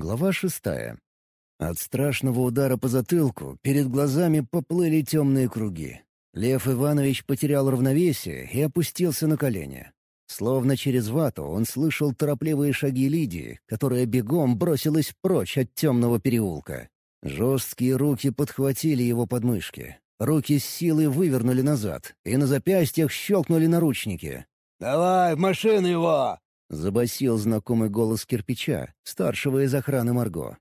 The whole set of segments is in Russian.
Глава шестая. От страшного удара по затылку перед глазами поплыли темные круги. Лев Иванович потерял равновесие и опустился на колени. Словно через вату он слышал торопливые шаги Лидии, которая бегом бросилась прочь от темного переулка. Жесткие руки подхватили его подмышки. Руки с силой вывернули назад, и на запястьях щелкнули наручники. «Давай, в машину его!» — забасил знакомый голос кирпича, старшего из охраны Марго.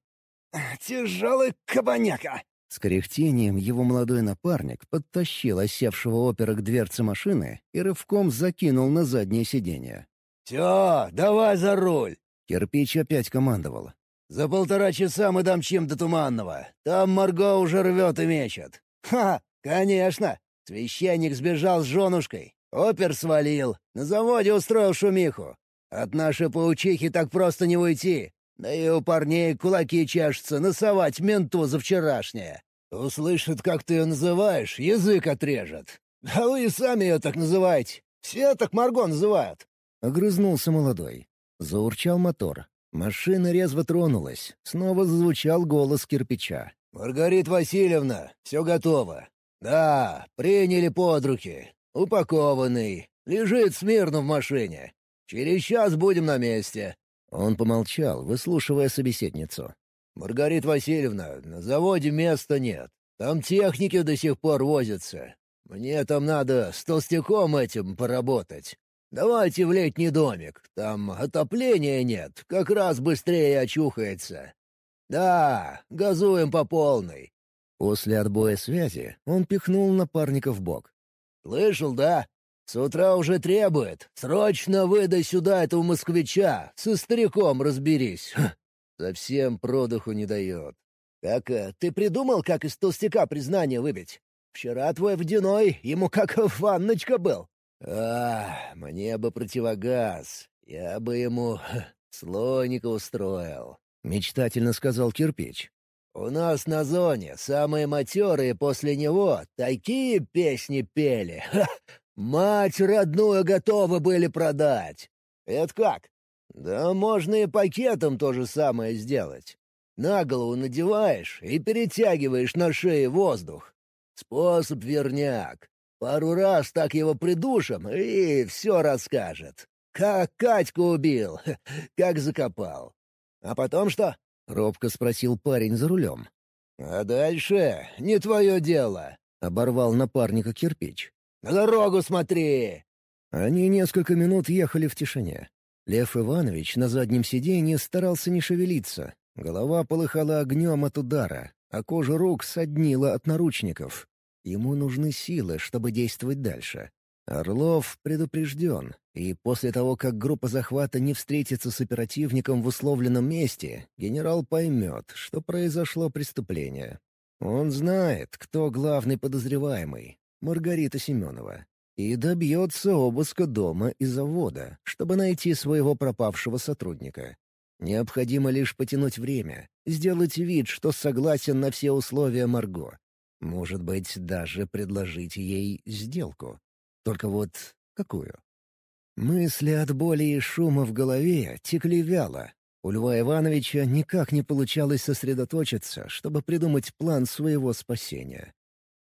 «Тяжелый кабаняка!» С кряхтением его молодой напарник подтащил осевшего опера к дверце машины и рывком закинул на заднее сиденье. «Все, давай за руль!» Кирпич опять командовал. «За полтора часа мы домчим до Туманного. Там Марго уже рвет и мечет». «Ха, конечно! Священник сбежал с женушкой. Опер свалил. На заводе устроил шумиху. От нашей паучихи так просто не уйти. Да и у парней кулаки чешутся насовать менту за вчерашнее. Услышит, как ты ее называешь, язык отрежет. А вы и сами ее так называете. Все так Марго называют. Огрызнулся молодой. Заурчал мотор. Машина резво тронулась. Снова зазвучал голос кирпича. «Маргарита Васильевна, все готово. Да, приняли под руки. Упакованный. Лежит смирно в машине. Через час будем на месте. Он помолчал, выслушивая собеседницу. «Маргарита Васильевна, на заводе места нет. Там техники до сих пор возятся. Мне там надо с толстяком этим поработать. Давайте в летний домик. Там отопления нет, как раз быстрее очухается. Да, газуем по полной». После отбоя связи он пихнул напарника в бок. «Слышал, да? С утра уже требует. Срочно выдай сюда этого москвича. Со стариком разберись. Совсем продуху не дает. Как, э, ты придумал, как из толстяка признание выбить? Вчера твой водяной ему как ванночка был. А, мне бы противогаз. Я бы ему слоника устроил. Мечтательно сказал кирпич. У нас на зоне самые матерые после него такие песни пели. Ха, Мать родную готовы были продать. Это как? Да можно и пакетом то же самое сделать. На голову надеваешь и перетягиваешь на шее воздух. Способ верняк. Пару раз так его придушим, и все расскажет. Как Катьку убил, как закопал. А потом что? — робко спросил парень за рулем. «А дальше не твое дело», — оборвал напарника кирпич. На дорогу смотри!» Они несколько минут ехали в тишине. Лев Иванович на заднем сиденье старался не шевелиться. Голова полыхала огнем от удара, а кожа рук соднила от наручников. Ему нужны силы, чтобы действовать дальше. Орлов предупрежден, и после того, как группа захвата не встретится с оперативником в условленном месте, генерал поймет, что произошло преступление. Он знает, кто главный подозреваемый, Маргарита Семенова, и добьется обыска дома и завода, чтобы найти своего пропавшего сотрудника. Необходимо лишь потянуть время, сделать вид, что согласен на все условия Марго. Может быть, даже предложить ей сделку. Только вот какую? Мысли от боли и шума в голове текли вяло. У Льва Ивановича никак не получалось сосредоточиться, чтобы придумать план своего спасения.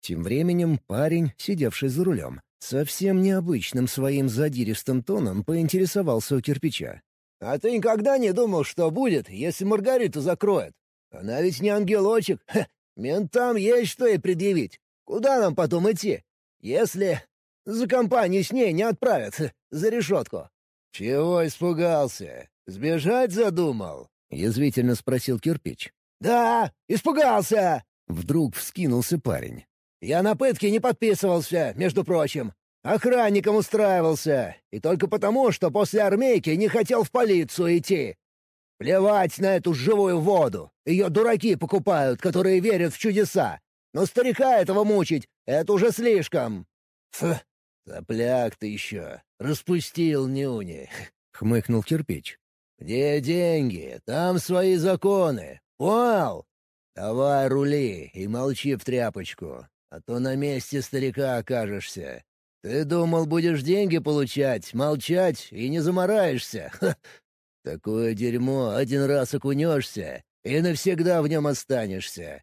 Тем временем парень, сидевший за рулем, совсем необычным своим задиристым тоном поинтересовался у кирпича. «А ты никогда не думал, что будет, если Маргариту закроют? Она ведь не ангелочек. Ха, ментам есть что ей предъявить. Куда нам потом идти, если за компанию с ней не отправят за решетку?» «Чего испугался? Сбежать задумал?» — язвительно спросил кирпич. «Да, испугался!» — вдруг вскинулся парень. Я на пытки не подписывался, между прочим. Охранником устраивался. И только потому, что после армейки не хотел в полицию идти. Плевать на эту живую воду. Ее дураки покупают, которые верят в чудеса. Но старика этого мучить — это уже слишком. Фу, сопляк ты еще. Распустил нюни. — хмыкнул кирпич. «Где деньги? Там свои законы. Понял? Давай рули и молчи в тряпочку а то на месте старика окажешься. Ты думал, будешь деньги получать, молчать и не замораешься. Ха. Такое дерьмо один раз окунешься, и навсегда в нем останешься.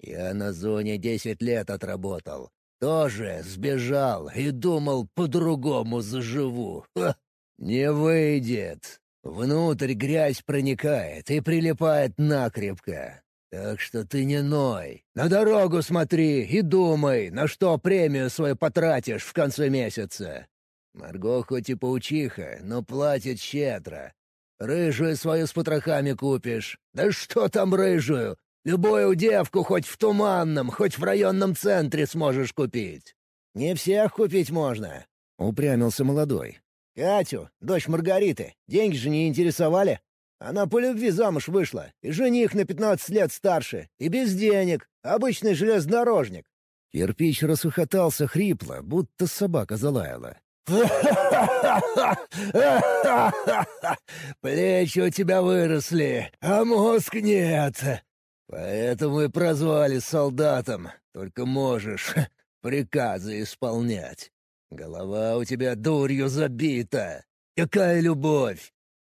Я на зоне десять лет отработал. Тоже сбежал и думал, по-другому заживу. Ха! Не выйдет. Внутрь грязь проникает и прилипает накрепко. Так что ты не ной. На дорогу смотри и думай, на что премию свою потратишь в конце месяца. Марго хоть и паучиха, но платит щедро. Рыжую свою с потрохами купишь. Да что там рыжую? Любую девку хоть в туманном, хоть в районном центре сможешь купить. Не всех купить можно, — упрямился молодой. Катю, дочь Маргариты, деньги же не интересовали. Она по любви замуж вышла, и жених на пятнадцать лет старше, и без денег, обычный железнодорожник. Кирпич расхохотался хрипло, будто собака залаяла. Плечи у тебя выросли, а мозг нет. Поэтому и прозвали солдатом. Только можешь приказы исполнять. Голова у тебя дурью забита. Какая любовь!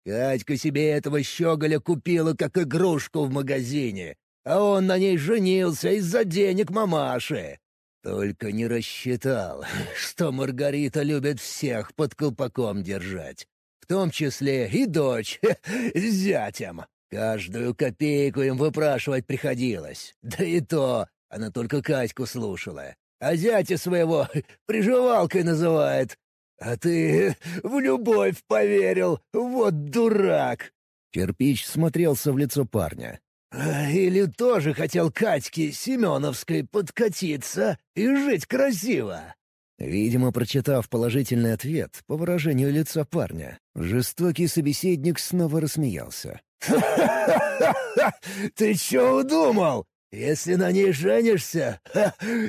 Катька себе этого щеголя купила как игрушку в магазине, а он на ней женился из-за денег мамаши. Только не рассчитал, что Маргарита любит всех под колпаком держать. В том числе и дочь с зятем. Каждую копейку им выпрашивать приходилось. Да и то она только Катьку слушала. А зятя своего приживалкой называет. А ты в любовь поверил, вот дурак!» Кирпич смотрелся в лицо парня. А, «Или тоже хотел Катьке Семеновской подкатиться и жить красиво?» Видимо, прочитав положительный ответ по выражению лица парня, жестокий собеседник снова рассмеялся. Ты чё удумал? Если на ней женишься,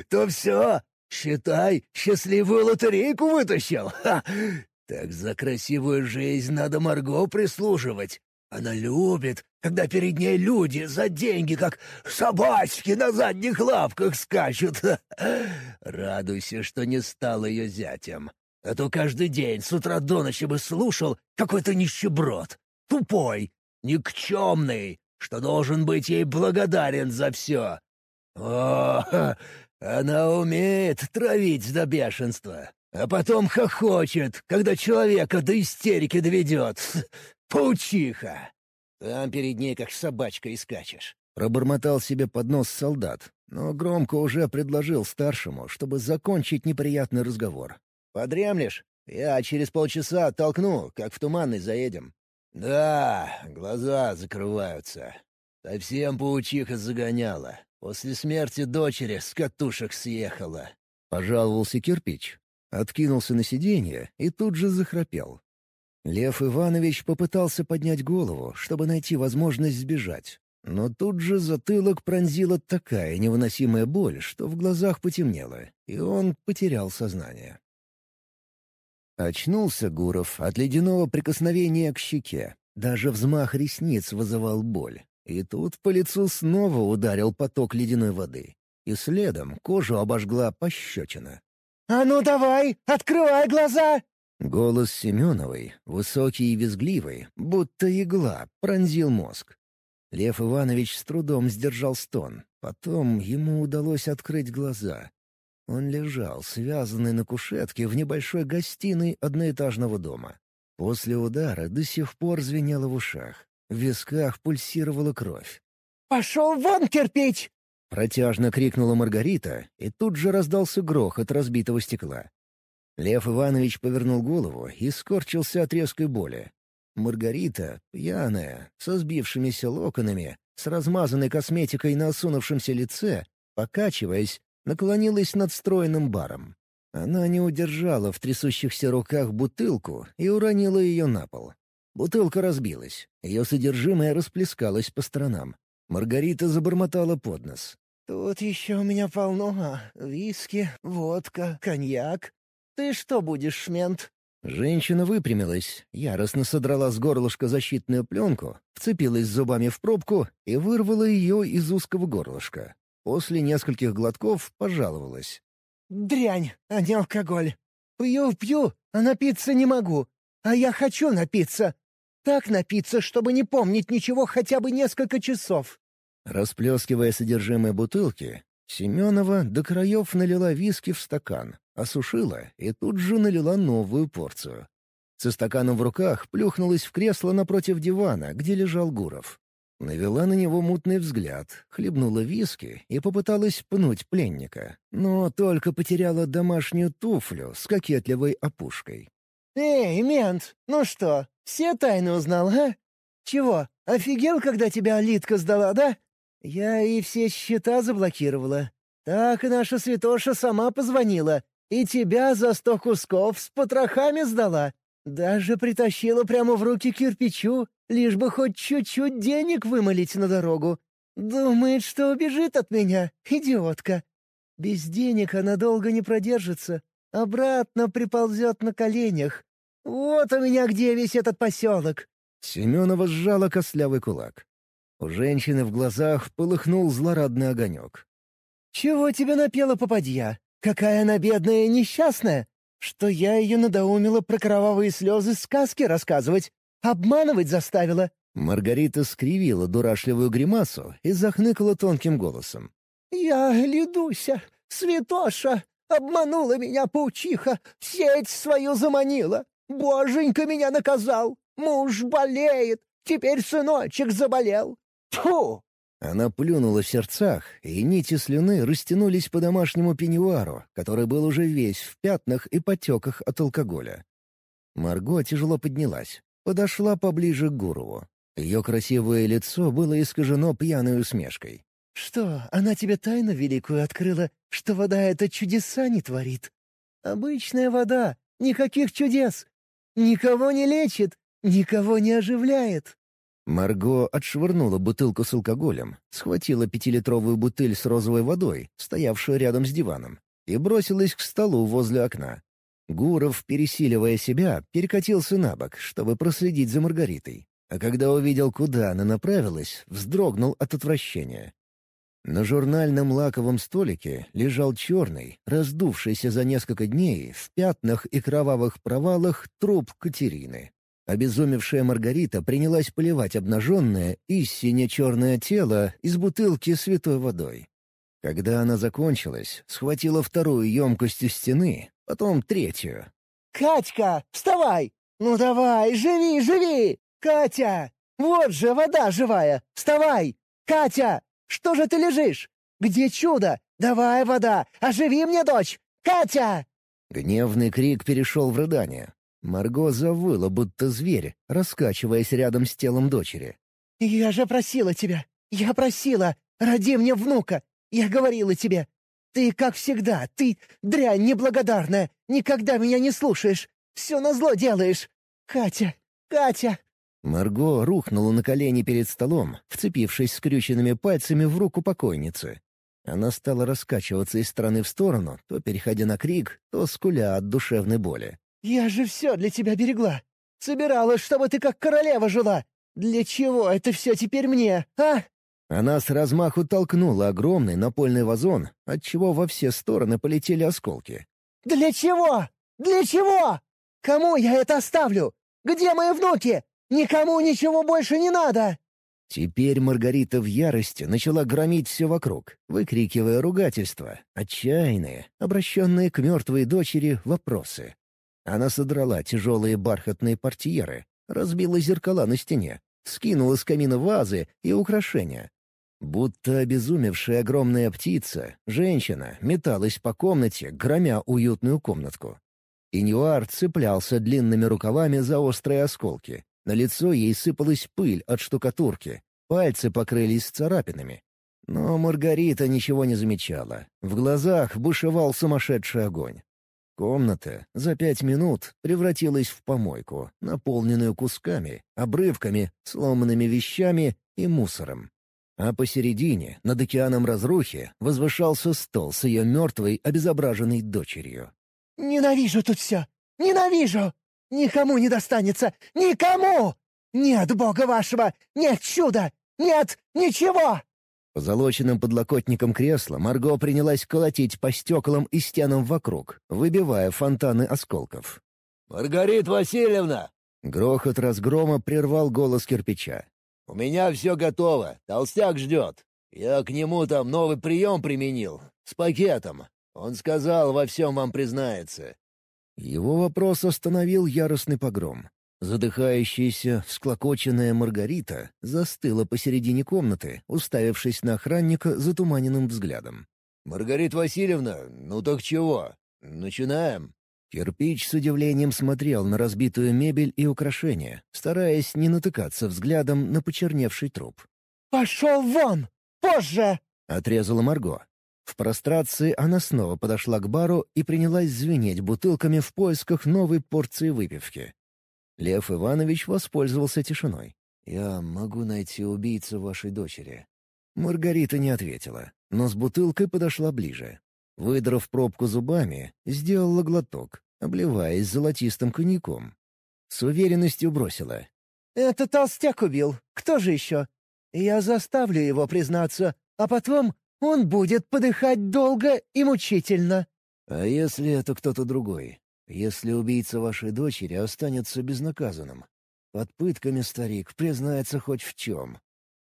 то все, считай, счастливую лотерейку вытащил. Так за красивую жизнь надо Марго прислуживать. Она любит, когда перед ней люди за деньги, как собачки на задних лапках скачут. Радуйся, что не стал ее зятем. А то каждый день с утра до ночи бы слушал какой-то нищеброд. Тупой, никчемный, что должен быть ей благодарен за все. О, она умеет травить до бешенства, а потом хохочет, когда человека до истерики доведет. Паучиха! Там перед ней как собачка и скачешь. Пробормотал себе под нос солдат, но громко уже предложил старшему, чтобы закончить неприятный разговор. «Подремлешь? Я через полчаса оттолкну, как в туманный заедем». «Да, глаза закрываются. Совсем паучиха загоняла. После смерти дочери с катушек съехала». Пожаловался кирпич. Откинулся на сиденье и тут же захрапел. Лев Иванович попытался поднять голову, чтобы найти возможность сбежать. Но тут же затылок пронзила такая невыносимая боль, что в глазах потемнело, и он потерял сознание. Очнулся Гуров от ледяного прикосновения к щеке. Даже взмах ресниц вызывал боль. И тут по лицу снова ударил поток ледяной воды. И следом кожу обожгла пощечина. «А ну давай, открывай глаза!» Голос Семеновой, высокий и визгливый, будто игла, пронзил мозг. Лев Иванович с трудом сдержал стон. Потом ему удалось открыть глаза. Он лежал, связанный на кушетке в небольшой гостиной одноэтажного дома. После удара до сих пор звенело в ушах. В висках пульсировала кровь. «Пошел вон, кирпич!» Протяжно крикнула Маргарита, и тут же раздался грохот разбитого стекла. Лев Иванович повернул голову и скорчился от резкой боли. Маргарита, пьяная, со сбившимися локонами, с размазанной косметикой на осунувшемся лице, покачиваясь, наклонилась над стройным баром. Она не удержала в трясущихся руках бутылку и уронила ее на пол. Бутылка разбилась, ее содержимое расплескалось по сторонам. Маргарита забормотала под нос. «Тут еще у меня полно. Виски, водка, коньяк. Ты что будешь, шмент?» Женщина выпрямилась, яростно содрала с горлышка защитную пленку, вцепилась зубами в пробку и вырвала ее из узкого горлышка. После нескольких глотков пожаловалась. «Дрянь, а не алкоголь. Пью-пью, а напиться не могу. А я хочу напиться. Так напиться, чтобы не помнить ничего хотя бы несколько часов». Расплескивая содержимое бутылки, Семенова до краев налила виски в стакан, осушила и тут же налила новую порцию. Со стаканом в руках плюхнулась в кресло напротив дивана, где лежал Гуров. Навела на него мутный взгляд, хлебнула виски и попыталась пнуть пленника, но только потеряла домашнюю туфлю с кокетливой опушкой. «Эй, мент, ну что, все тайны узнал, а? Чего, офигел, когда тебя Литка сдала, да? Я и все счета заблокировала. Так наша святоша сама позвонила, и тебя за сто кусков с потрохами сдала. Даже притащила прямо в руки кирпичу, лишь бы хоть чуть-чуть денег вымолить на дорогу. Думает, что убежит от меня, идиотка. Без денег она долго не продержится. Обратно приползет на коленях. Вот у меня где весь этот поселок. Семенова сжала костлявый кулак. У женщины в глазах полыхнул злорадный огонек. «Чего тебе напела попадья? Какая она бедная и несчастная! Что я ее надоумила про кровавые слезы сказки рассказывать, обманывать заставила!» Маргарита скривила дурашливую гримасу и захныкала тонким голосом. «Я, Ледуся, святоша, обманула меня паучиха, в сеть свою заманила. Боженька меня наказал, муж болеет, теперь сыночек заболел. Тьфу!» Она плюнула в сердцах, и нити слюны растянулись по домашнему пеньюару, который был уже весь в пятнах и потеках от алкоголя. Марго тяжело поднялась, подошла поближе к Гурову. Ее красивое лицо было искажено пьяной усмешкой. «Что, она тебе тайну великую открыла, что вода это чудеса не творит? Обычная вода, никаких чудес. Никого не лечит, никого не оживляет. Марго отшвырнула бутылку с алкоголем, схватила пятилитровую бутыль с розовой водой, стоявшую рядом с диваном, и бросилась к столу возле окна. Гуров, пересиливая себя, перекатился на бок, чтобы проследить за Маргаритой. А когда увидел, куда она направилась, вздрогнул от отвращения. На журнальном лаковом столике лежал черный, раздувшийся за несколько дней в пятнах и кровавых провалах труп Катерины. Обезумевшая Маргарита принялась поливать обнаженное и сине-черное тело из бутылки святой водой. Когда она закончилась, схватила вторую емкость у стены, потом третью. «Катька, вставай! Ну давай, живи, живи! Катя! Вот же вода живая! Вставай! Катя! Что же ты лежишь? Где чудо? Давай, вода! Оживи мне дочь! Катя!» Гневный крик перешел в рыдание. Марго завыла, будто зверь, раскачиваясь рядом с телом дочери. «Я же просила тебя! Я просила! Роди мне внука! Я говорила тебе! Ты, как всегда, ты, дрянь неблагодарная, никогда меня не слушаешь! Все назло делаешь! Катя! Катя!» Марго рухнула на колени перед столом, вцепившись скрюченными пальцами в руку покойницы. Она стала раскачиваться из стороны в сторону, то переходя на крик, то скуля от душевной боли. «Я же все для тебя берегла. Собиралась, чтобы ты как королева жила. Для чего это все теперь мне, а?» Она с размаху толкнула огромный напольный вазон, отчего во все стороны полетели осколки. «Для чего? Для чего? Кому я это оставлю? Где мои внуки? Никому ничего больше не надо!» Теперь Маргарита в ярости начала громить все вокруг, выкрикивая ругательства, отчаянные, обращенные к мертвой дочери вопросы. Она содрала тяжелые бархатные портьеры, разбила зеркала на стене, скинула с камина вазы и украшения. Будто обезумевшая огромная птица, женщина металась по комнате, громя уютную комнатку. Иньюар цеплялся длинными рукавами за острые осколки. На лицо ей сыпалась пыль от штукатурки, пальцы покрылись царапинами. Но Маргарита ничего не замечала. В глазах бушевал сумасшедший огонь. Комната за пять минут превратилась в помойку, наполненную кусками, обрывками, сломанными вещами и мусором. А посередине, над океаном разрухи, возвышался стол с ее мертвой, обезображенной дочерью. «Ненавижу тут все! Ненавижу! Никому не достанется! Никому! Нет Бога вашего! Нет чуда! Нет ничего!» Позолоченным подлокотником кресла Марго принялась колотить по стеклам и стенам вокруг, выбивая фонтаны осколков. «Маргарита Васильевна! Грохот разгрома прервал голос кирпича. «У меня все готово. Толстяк ждет. Я к нему там новый прием применил. С пакетом. Он сказал, во всем вам признается». Его вопрос остановил яростный погром. Задыхающаяся, всклокоченная Маргарита застыла посередине комнаты, уставившись на охранника затуманенным взглядом. «Маргарита Васильевна, ну так чего? Начинаем?» Кирпич с удивлением смотрел на разбитую мебель и украшения, стараясь не натыкаться взглядом на почерневший труп. «Пошел вон! Позже!» — отрезала Марго. В прострации она снова подошла к бару и принялась звенеть бутылками в поисках новой порции выпивки. Лев Иванович воспользовался тишиной. «Я могу найти убийцу вашей дочери». Маргарита не ответила, но с бутылкой подошла ближе. Выдрав пробку зубами, сделала глоток, обливаясь золотистым коньяком. С уверенностью бросила. «Это толстяк убил. Кто же еще? Я заставлю его признаться, а потом он будет подыхать долго и мучительно». «А если это кто-то другой? Если убийца вашей дочери останется безнаказанным? Под пытками старик признается хоть в чем.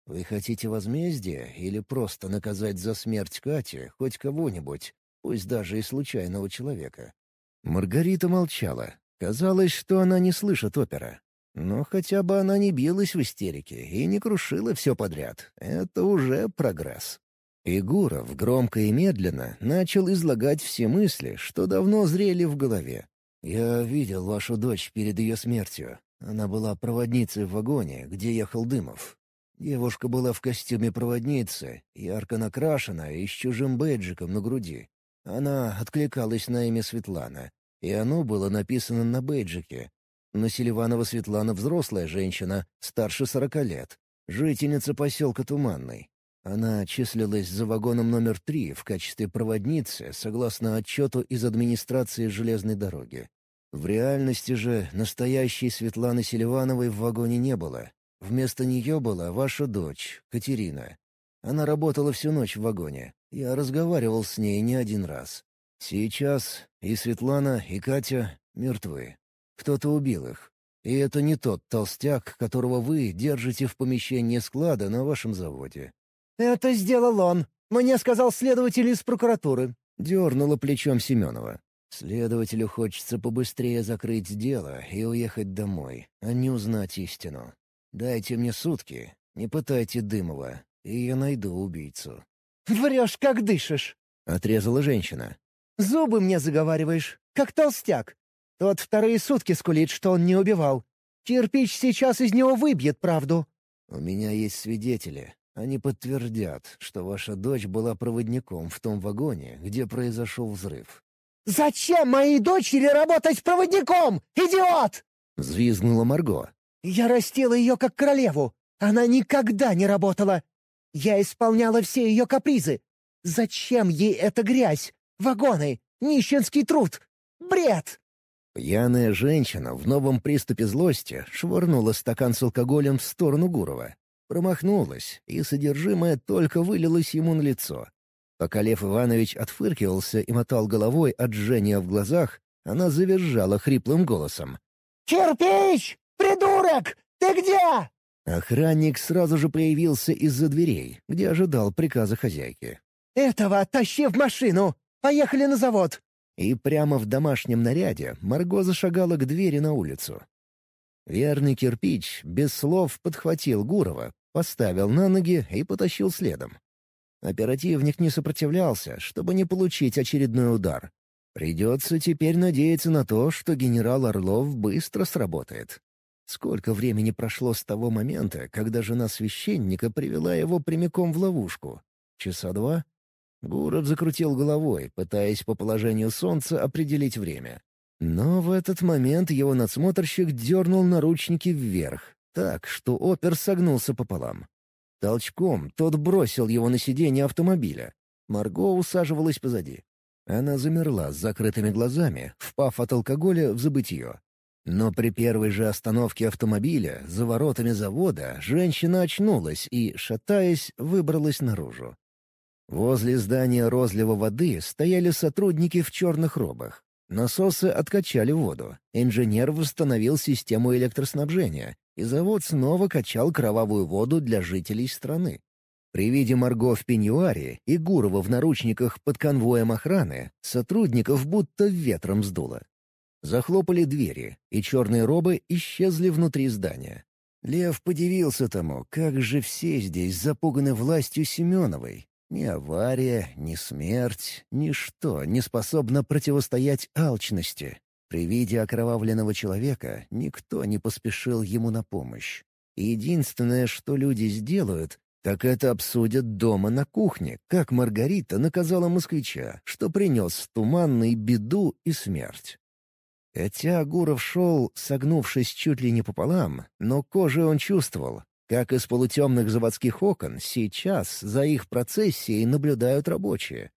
Вы хотите возмездия или просто наказать за смерть Кати хоть кого-нибудь, пусть даже и случайного человека?» Маргарита молчала. Казалось, что она не слышит опера. Но хотя бы она не билась в истерике и не крушила все подряд. Это уже прогресс. Игуров громко и медленно начал излагать все мысли, что давно зрели в голове. «Я видел вашу дочь перед ее смертью. Она была проводницей в вагоне, где ехал Дымов. Девушка была в костюме проводницы, ярко накрашена и с чужим бейджиком на груди. Она откликалась на имя Светлана, и оно было написано на бейджике. Но Селиванова Светлана — взрослая женщина, старше сорока лет, жительница поселка Туманный. Она числилась за вагоном номер три в качестве проводницы, согласно отчету из администрации железной дороги. В реальности же настоящей Светланы Селивановой в вагоне не было. Вместо нее была ваша дочь, Катерина. Она работала всю ночь в вагоне. Я разговаривал с ней не один раз. Сейчас и Светлана, и Катя мертвы. Кто-то убил их. И это не тот толстяк, которого вы держите в помещении склада на вашем заводе. «Это сделал он. Мне сказал следователь из прокуратуры». Дернула плечом Семенова. Следователю хочется побыстрее закрыть дело и уехать домой, а не узнать истину. Дайте мне сутки, не пытайте Дымова, и я найду убийцу». «Врешь, как дышишь», — отрезала женщина. «Зубы мне заговариваешь, как толстяк. Тот вторые сутки скулит, что он не убивал. Кирпич сейчас из него выбьет правду». «У меня есть свидетели. Они подтвердят, что ваша дочь была проводником в том вагоне, где произошел взрыв». «Зачем моей дочери работать проводником, идиот?» — взвизгнула Марго. «Я растила ее как королеву. Она никогда не работала. Я исполняла все ее капризы. Зачем ей эта грязь? Вагоны, нищенский труд. Бред!» Пьяная женщина в новом приступе злости швырнула стакан с алкоголем в сторону Гурова. Промахнулась, и содержимое только вылилось ему на лицо. Пока Лев Иванович отфыркивался и мотал головой от жжения в глазах, она завизжала хриплым голосом. «Кирпич! Придурок! Ты где?» Охранник сразу же появился из-за дверей, где ожидал приказа хозяйки. «Этого тащи в машину! Поехали на завод!» И прямо в домашнем наряде Марго зашагала к двери на улицу. Верный кирпич без слов подхватил Гурова, поставил на ноги и потащил следом. Оперативник не сопротивлялся, чтобы не получить очередной удар. Придется теперь надеяться на то, что генерал Орлов быстро сработает. Сколько времени прошло с того момента, когда жена священника привела его прямиком в ловушку? Часа два? Гуров закрутил головой, пытаясь по положению солнца определить время. Но в этот момент его надсмотрщик дернул наручники вверх, так, что опер согнулся пополам. Толчком тот бросил его на сиденье автомобиля. Марго усаживалась позади. Она замерла с закрытыми глазами, впав от алкоголя в забытье. Но при первой же остановке автомобиля за воротами завода женщина очнулась и, шатаясь, выбралась наружу. Возле здания розлива воды стояли сотрудники в черных робах. Насосы откачали воду, инженер восстановил систему электроснабжения, и завод снова качал кровавую воду для жителей страны. При виде Марго в пеньюаре и Гурова в наручниках под конвоем охраны сотрудников будто ветром сдуло. Захлопали двери, и черные робы исчезли внутри здания. Лев подивился тому, как же все здесь запуганы властью Семеновой. Ни авария, ни смерть, ничто не способно противостоять алчности. При виде окровавленного человека никто не поспешил ему на помощь. единственное, что люди сделают, так это обсудят дома на кухне, как Маргарита наказала москвича, что принес туманный беду и смерть. Хотя Гуров шел, согнувшись чуть ли не пополам, но кожей он чувствовал, как из полутемных заводских окон сейчас за их процессией наблюдают рабочие.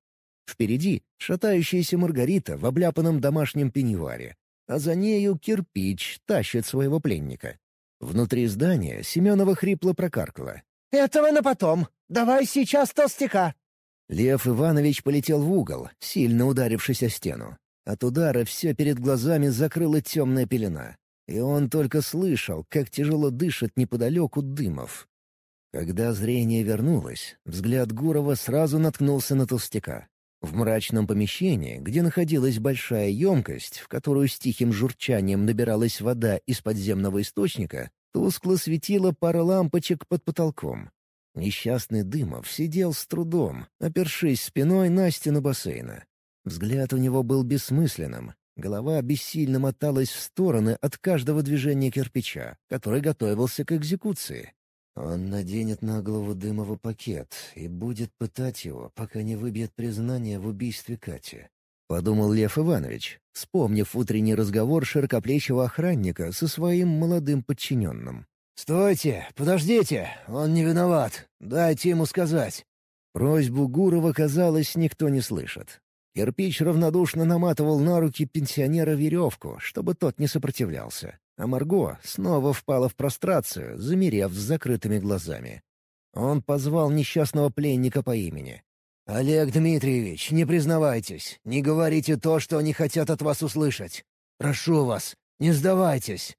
Впереди шатающаяся Маргарита в обляпанном домашнем пеньюаре, а за нею кирпич тащит своего пленника. Внутри здания Семенова хрипло прокаркала. «Этого на потом. Давай сейчас толстяка». Лев Иванович полетел в угол, сильно ударившись о стену. От удара все перед глазами закрыла темная пелена. И он только слышал, как тяжело дышит неподалеку Дымов. Когда зрение вернулось, взгляд Гурова сразу наткнулся на толстяка. В мрачном помещении, где находилась большая емкость, в которую с тихим журчанием набиралась вода из подземного источника, Тускло светила пара лампочек под потолком. Несчастный Дымов сидел с трудом, опершись спиной на стену бассейна. Взгляд у него был бессмысленным. Голова бессильно моталась в стороны от каждого движения кирпича, который готовился к экзекуции. Он наденет на голову Дымова пакет и будет пытать его, пока не выбьет признание в убийстве Кати. Подумал Лев Иванович, вспомнив утренний разговор широкоплечего охранника со своим молодым подчиненным. «Стойте! Подождите! Он не виноват! Дайте ему сказать!» Просьбу Гурова, казалось, никто не слышит. Кирпич равнодушно наматывал на руки пенсионера веревку, чтобы тот не сопротивлялся. А Марго снова впала в прострацию, замерев с закрытыми глазами. Он позвал несчастного пленника по имени. «Олег Дмитриевич, не признавайтесь, не говорите то, что они хотят от вас услышать. Прошу вас, не сдавайтесь».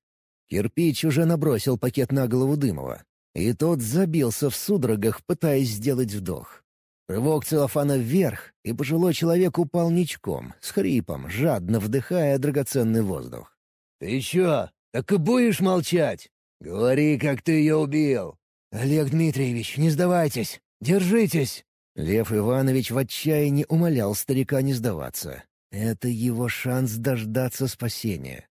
Кирпич уже набросил пакет на голову Дымова, и тот забился в судорогах, пытаясь сделать вдох. Рывок целлофана вверх, и пожилой человек упал ничком, с хрипом, жадно вдыхая драгоценный воздух. «Ты чё, так и будешь молчать? Говори, как ты ее убил!» «Олег Дмитриевич, не сдавайтесь! Держитесь!» Лев Иванович в отчаянии умолял старика не сдаваться. Это его шанс дождаться спасения.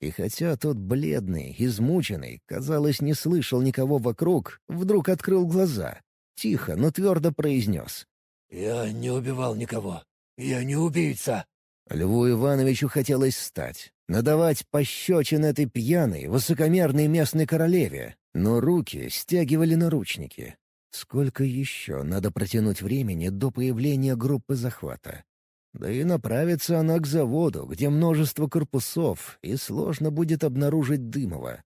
И хотя тот бледный, измученный, казалось, не слышал никого вокруг, вдруг открыл глаза. Тихо, но твердо произнес. «Я не убивал никого. Я не убийца». Льву Ивановичу хотелось встать, надавать пощечин этой пьяной, высокомерной местной королеве, но руки стягивали наручники. Сколько еще надо протянуть времени до появления группы захвата? Да и направится она к заводу, где множество корпусов, и сложно будет обнаружить Дымова.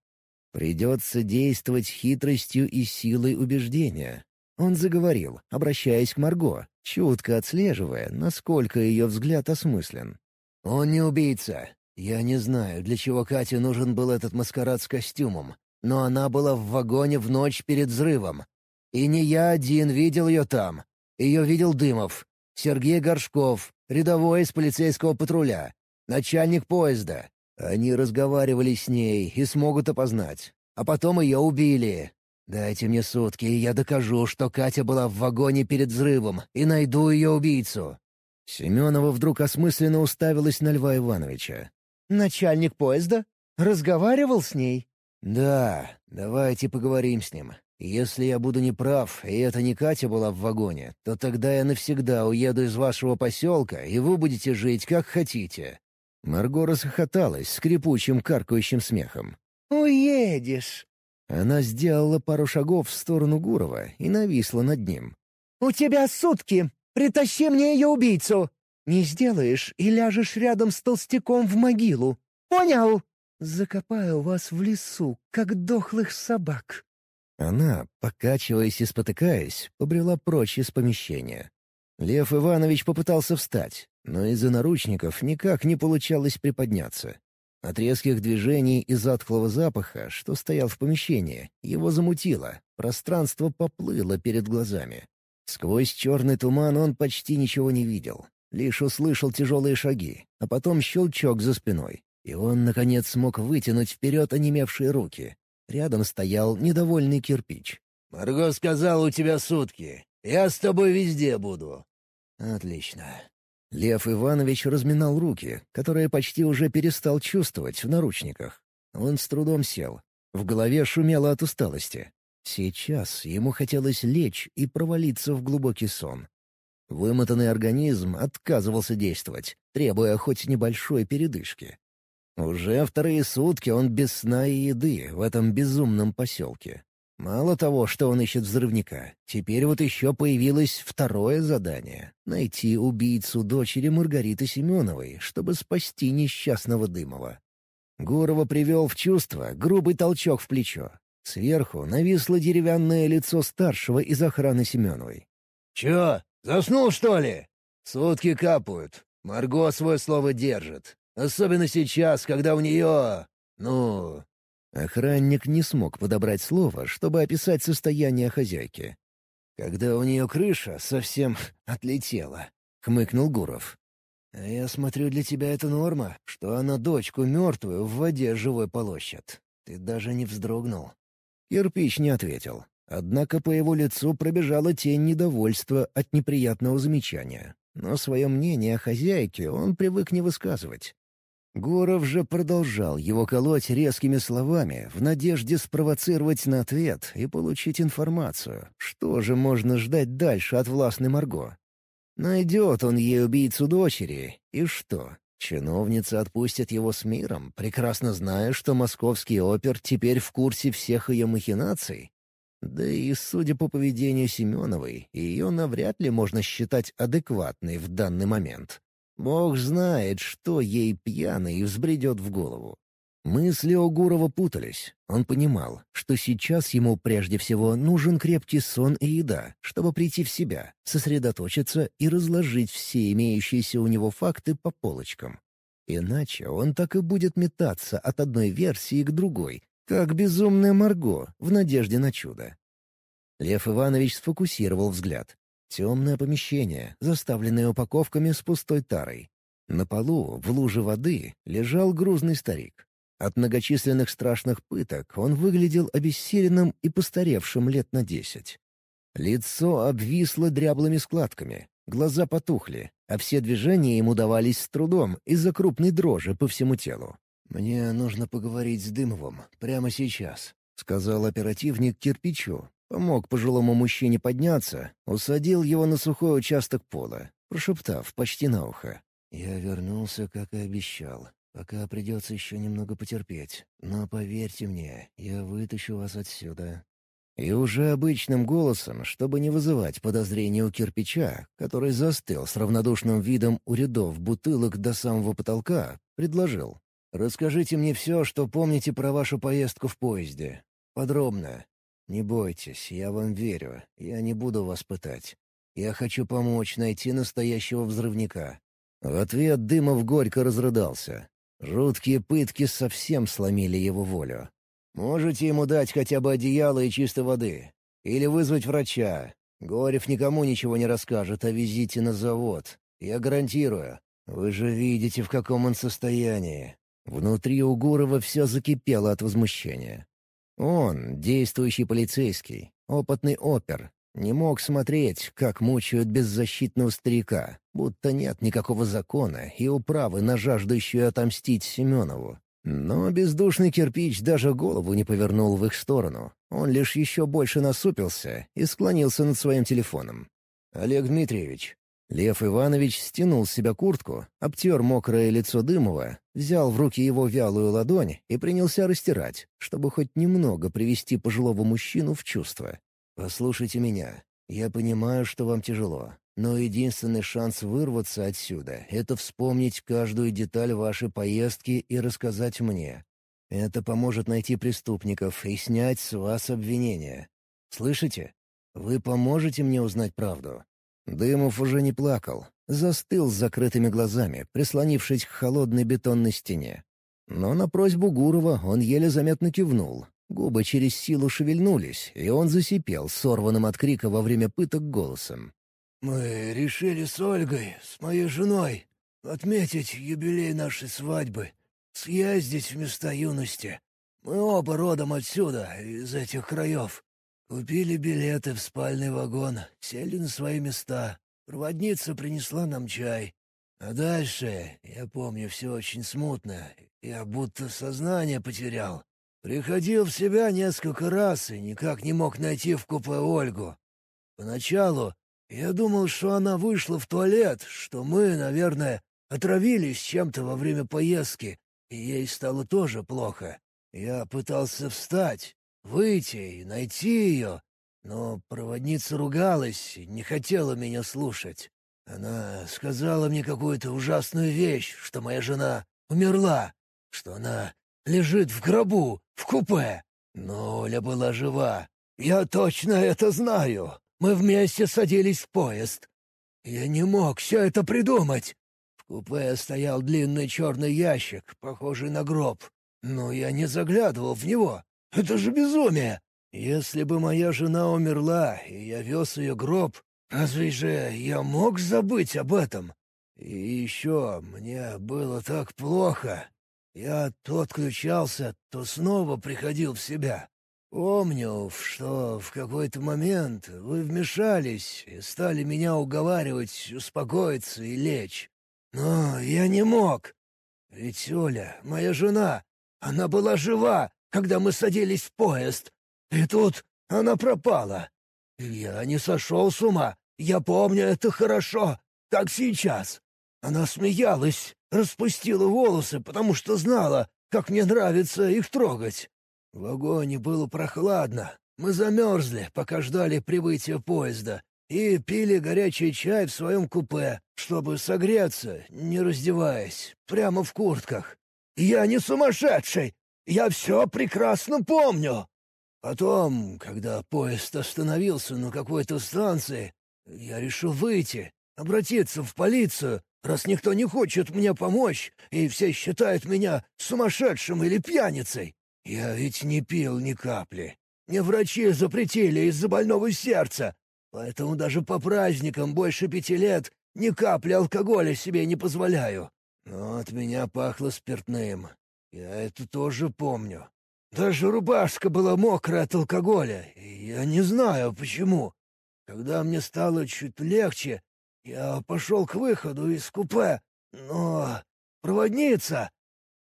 Придется действовать хитростью и силой убеждения. Он заговорил, обращаясь к Марго, чутко отслеживая, насколько ее взгляд осмыслен. «Он не убийца. Я не знаю, для чего Кате нужен был этот маскарад с костюмом, но она была в вагоне в ночь перед взрывом. И не я один видел ее там. Ее видел Дымов, Сергей Горшков, рядовой из полицейского патруля, начальник поезда. Они разговаривали с ней и смогут опознать. А потом ее убили. Дайте мне сутки, и я докажу, что Катя была в вагоне перед взрывом, и найду ее убийцу». Семенова вдруг осмысленно уставилась на Льва Ивановича. «Начальник поезда? Разговаривал с ней?» «Да, давайте поговорим с ним. Если я буду неправ, и это не Катя была в вагоне, то тогда я навсегда уеду из вашего поселка, и вы будете жить как хотите». Марго расхохоталась скрипучим каркающим смехом. «Уедешь!» Она сделала пару шагов в сторону Гурова и нависла над ним. «У тебя сутки! Притащи мне ее убийцу! Не сделаешь и ляжешь рядом с толстяком в могилу! Понял? Закопаю вас в лесу, как дохлых собак!» Она, покачиваясь и спотыкаясь, побрела прочь из помещения. Лев Иванович попытался встать, но из-за наручников никак не получалось приподняться. От резких движений и затхлого запаха, что стоял в помещении, его замутило, пространство поплыло перед глазами. Сквозь черный туман он почти ничего не видел, лишь услышал тяжелые шаги, а потом щелчок за спиной. И он, наконец, смог вытянуть вперед онемевшие руки. Рядом стоял недовольный кирпич. «Марго сказал, у тебя сутки. Я с тобой везде буду». «Отлично». Лев Иванович разминал руки, которые почти уже перестал чувствовать в наручниках. Он с трудом сел. В голове шумело от усталости. Сейчас ему хотелось лечь и провалиться в глубокий сон. Вымотанный организм отказывался действовать, требуя хоть небольшой передышки. Уже вторые сутки он без сна и еды в этом безумном поселке. Мало того, что он ищет взрывника, теперь вот еще появилось второе задание — найти убийцу дочери Маргариты Семеновой, чтобы спасти несчастного Дымова. Гурова привел в чувство грубый толчок в плечо. Сверху нависло деревянное лицо старшего из охраны Семеновой. «Чё, заснул, что ли? Сутки капают. Марго свое слово держит. Особенно сейчас, когда у нее... Ну, Охранник не смог подобрать слово, чтобы описать состояние хозяйки. «Когда у нее крыша совсем отлетела», — хмыкнул Гуров. «А я смотрю, для тебя это норма, что она дочку мертвую в воде живой полощет. Ты даже не вздрогнул». Кирпич не ответил. Однако по его лицу пробежала тень недовольства от неприятного замечания. Но свое мнение о хозяйке он привык не высказывать. Гуров же продолжал его колоть резкими словами в надежде спровоцировать на ответ и получить информацию. Что же можно ждать дальше от властной Марго? Найдет он ей убийцу дочери, и что? Чиновница отпустит его с миром, прекрасно зная, что московский опер теперь в курсе всех ее махинаций? Да и, судя по поведению Семеновой, ее навряд ли можно считать адекватной в данный момент. Бог знает, что ей пьяный взбредет в голову. Мысли у Гурова путались. Он понимал, что сейчас ему прежде всего нужен крепкий сон и еда, чтобы прийти в себя, сосредоточиться и разложить все имеющиеся у него факты по полочкам. Иначе он так и будет метаться от одной версии к другой, как безумная Марго в надежде на чудо. Лев Иванович сфокусировал взгляд. Темное помещение, заставленное упаковками с пустой тарой. На полу, в луже воды, лежал грузный старик. От многочисленных страшных пыток он выглядел обессиленным и постаревшим лет на десять. Лицо обвисло дряблыми складками, глаза потухли, а все движения ему давались с трудом из-за крупной дрожи по всему телу. «Мне нужно поговорить с Дымовым прямо сейчас», — сказал оперативник кирпичу, Помог пожилому мужчине подняться, усадил его на сухой участок пола, прошептав почти на ухо. «Я вернулся, как и обещал. Пока придется еще немного потерпеть. Но поверьте мне, я вытащу вас отсюда». И уже обычным голосом, чтобы не вызывать подозрений у кирпича, который застыл с равнодушным видом у рядов бутылок до самого потолка, предложил. «Расскажите мне все, что помните про вашу поездку в поезде. Подробно. «Не бойтесь, я вам верю. Я не буду вас пытать. Я хочу помочь найти настоящего взрывника». В ответ Дымов горько разрыдался. Жуткие пытки совсем сломили его волю. «Можете ему дать хотя бы одеяло и чистой воды. Или вызвать врача. Горев никому ничего не расскажет, а везите на завод. Я гарантирую. Вы же видите, в каком он состоянии». Внутри у Гурова все закипело от возмущения. Он, действующий полицейский, опытный опер, не мог смотреть, как мучают беззащитного старика, будто нет никакого закона и управы на жаждущую отомстить Семенову. Но бездушный кирпич даже голову не повернул в их сторону. Он лишь еще больше насупился и склонился над своим телефоном. «Олег Дмитриевич, Лев Иванович стянул с себя куртку, обтер мокрое лицо Дымова, взял в руки его вялую ладонь и принялся растирать, чтобы хоть немного привести пожилого мужчину в чувство. «Послушайте меня. Я понимаю, что вам тяжело, но единственный шанс вырваться отсюда — это вспомнить каждую деталь вашей поездки и рассказать мне. Это поможет найти преступников и снять с вас обвинения. Слышите? Вы поможете мне узнать правду?» Дымов уже не плакал, застыл с закрытыми глазами, прислонившись к холодной бетонной стене. Но на просьбу Гурова он еле заметно кивнул. Губы через силу шевельнулись, и он засипел, сорванным от крика во время пыток голосом. «Мы решили с Ольгой, с моей женой, отметить юбилей нашей свадьбы, съездить в места юности. Мы оба родом отсюда, из этих краев. Купили билеты в спальный вагон, сели на свои места. Проводница принесла нам чай. А дальше, я помню, все очень смутно. Я будто сознание потерял. Приходил в себя несколько раз и никак не мог найти в купе Ольгу. Поначалу я думал, что она вышла в туалет, что мы, наверное, отравились чем-то во время поездки, и ей стало тоже плохо. Я пытался встать, выйти и найти ее, но проводница ругалась не хотела меня слушать. Она сказала мне какую-то ужасную вещь, что моя жена умерла, что она лежит в гробу, в купе. Но Оля была жива. Я точно это знаю. Мы вместе садились в поезд. Я не мог все это придумать. В купе стоял длинный черный ящик, похожий на гроб. Но я не заглядывал в него. Это же безумие! Если бы моя жена умерла, и я вез ее гроб, разве же я мог забыть об этом? И еще мне было так плохо. Я то отключался, то снова приходил в себя. Помню, что в какой-то момент вы вмешались и стали меня уговаривать успокоиться и лечь. Но я не мог. Ведь Оля, моя жена, она была жива, когда мы садились в поезд. И тут она пропала. Я не сошел с ума. Я помню это хорошо, как сейчас. Она смеялась, распустила волосы, потому что знала, как мне нравится их трогать. В вагоне было прохладно. Мы замерзли, пока ждали прибытия поезда, и пили горячий чай в своем купе, чтобы согреться, не раздеваясь, прямо в куртках. «Я не сумасшедший! Я все прекрасно помню!» Потом, когда поезд остановился на какой-то станции, я решил выйти, обратиться в полицию раз никто не хочет мне помочь, и все считают меня сумасшедшим или пьяницей. Я ведь не пил ни капли. Мне врачи запретили из-за больного сердца, поэтому даже по праздникам больше пяти лет ни капли алкоголя себе не позволяю. Но от меня пахло спиртным. Я это тоже помню. Даже рубашка была мокрая от алкоголя, я не знаю почему. Когда мне стало чуть легче, я пошел к выходу из купе, но... Проводница!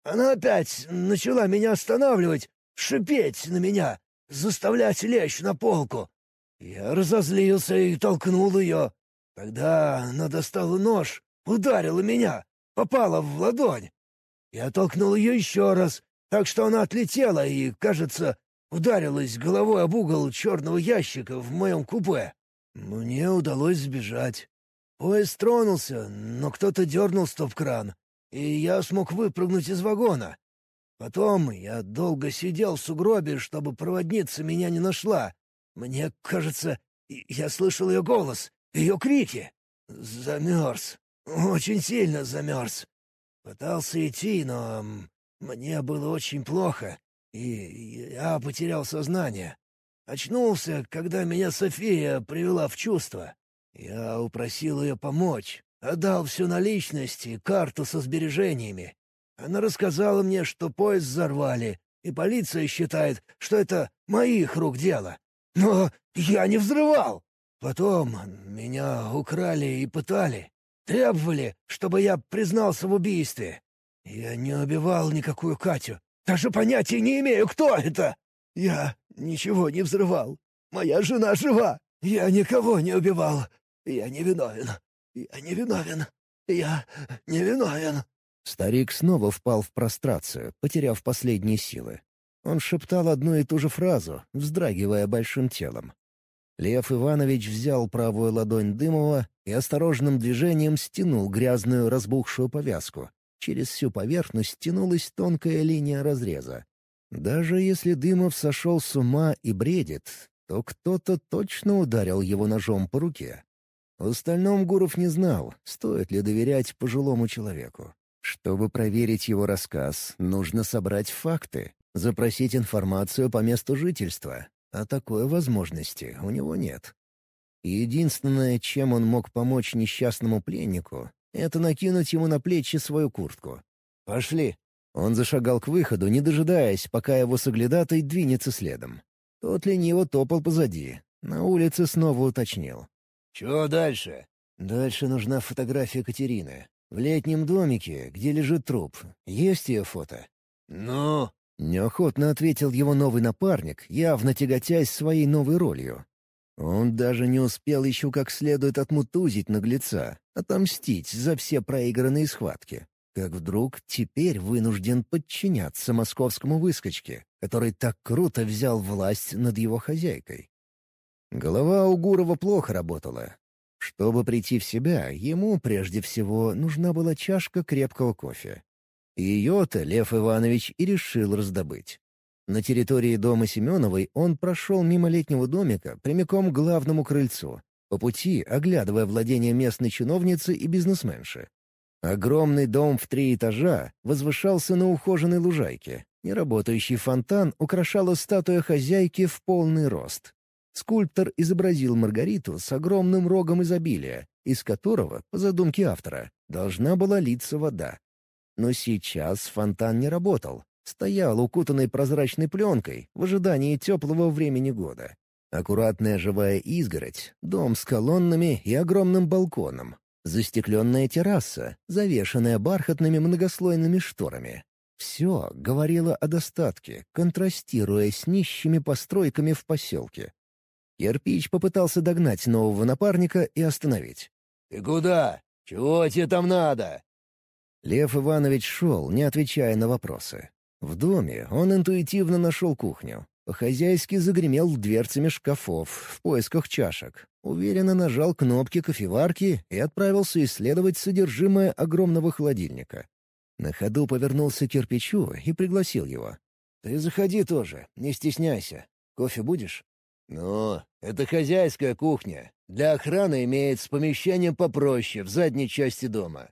Она опять начала меня останавливать, шипеть на меня, заставлять лечь на полку. Я разозлился и толкнул ее. Тогда она достала нож, ударила меня, попала в ладонь. Я толкнул ее еще раз, так что она отлетела и, кажется, ударилась головой об угол черного ящика в моем купе. Мне удалось сбежать. Поезд тронулся, но кто-то дернул стоп-кран, и я смог выпрыгнуть из вагона. Потом я долго сидел в сугробе, чтобы проводница меня не нашла. Мне кажется, я слышал ее голос, ее крики. Замерз. Очень сильно замерз. Пытался идти, но мне было очень плохо, и я потерял сознание. Очнулся, когда меня София привела в чувство. Я упросил ее помочь, отдал всю наличность и карту со сбережениями. Она рассказала мне, что поезд взорвали, и полиция считает, что это моих рук дело. Но я не взрывал. Потом меня украли и пытали. Требовали, чтобы я признался в убийстве. Я не убивал никакую Катю. Даже понятия не имею, кто это. Я ничего не взрывал. Моя жена жива. Я никого не убивал. Я не виновен. Я не виновен. Я не виновен». Старик снова впал в прострацию, потеряв последние силы. Он шептал одну и ту же фразу, вздрагивая большим телом. Лев Иванович взял правую ладонь Дымова и осторожным движением стянул грязную разбухшую повязку. Через всю поверхность тянулась тонкая линия разреза. Даже если Дымов сошел с ума и бредит, то кто-то точно ударил его ножом по руке. В остальном Гуров не знал, стоит ли доверять пожилому человеку. Чтобы проверить его рассказ, нужно собрать факты, запросить информацию по месту жительства, а такой возможности у него нет. Единственное, чем он мог помочь несчастному пленнику, это накинуть ему на плечи свою куртку. «Пошли!» Он зашагал к выходу, не дожидаясь, пока его соглядатой двинется следом. Тот лениво топал позади. На улице снова уточнил. «Чего дальше?» «Дальше нужна фотография Катерины. В летнем домике, где лежит труп. Есть ее фото?» «Ну?» — неохотно ответил его новый напарник, явно тяготясь своей новой ролью. Он даже не успел еще как следует отмутузить наглеца, отомстить за все проигранные схватки. Как вдруг теперь вынужден подчиняться московскому выскочке, который так круто взял власть над его хозяйкой. Голова у Гурова плохо работала. Чтобы прийти в себя, ему прежде всего нужна была чашка крепкого кофе. Ее-то Лев Иванович и решил раздобыть. На территории дома Семеновой он прошел мимо летнего домика прямиком к главному крыльцу, по пути оглядывая владения местной чиновницы и бизнесменши. Огромный дом в три этажа возвышался на ухоженной лужайке. Неработающий фонтан украшала статуя хозяйки в полный рост. Скульптор изобразил Маргариту с огромным рогом изобилия, из которого, по задумке автора, должна была литься вода. Но сейчас фонтан не работал, стоял укутанный прозрачной пленкой в ожидании теплого времени года. Аккуратная живая изгородь, дом с колоннами и огромным балконом, застекленная терраса, завешенная бархатными многослойными шторами. Все говорило о достатке, контрастируя с нищими постройками в поселке. Кирпич попытался догнать нового напарника и остановить. «Ты куда? Чего тебе там надо?» Лев Иванович шел, не отвечая на вопросы. В доме он интуитивно нашел кухню. По-хозяйски загремел дверцами шкафов в поисках чашек. Уверенно нажал кнопки кофеварки и отправился исследовать содержимое огромного холодильника. На ходу повернулся к кирпичу и пригласил его. «Ты заходи тоже, не стесняйся. Кофе будешь?» «Ну, это хозяйская кухня. Для охраны имеется помещение попроще, в задней части дома.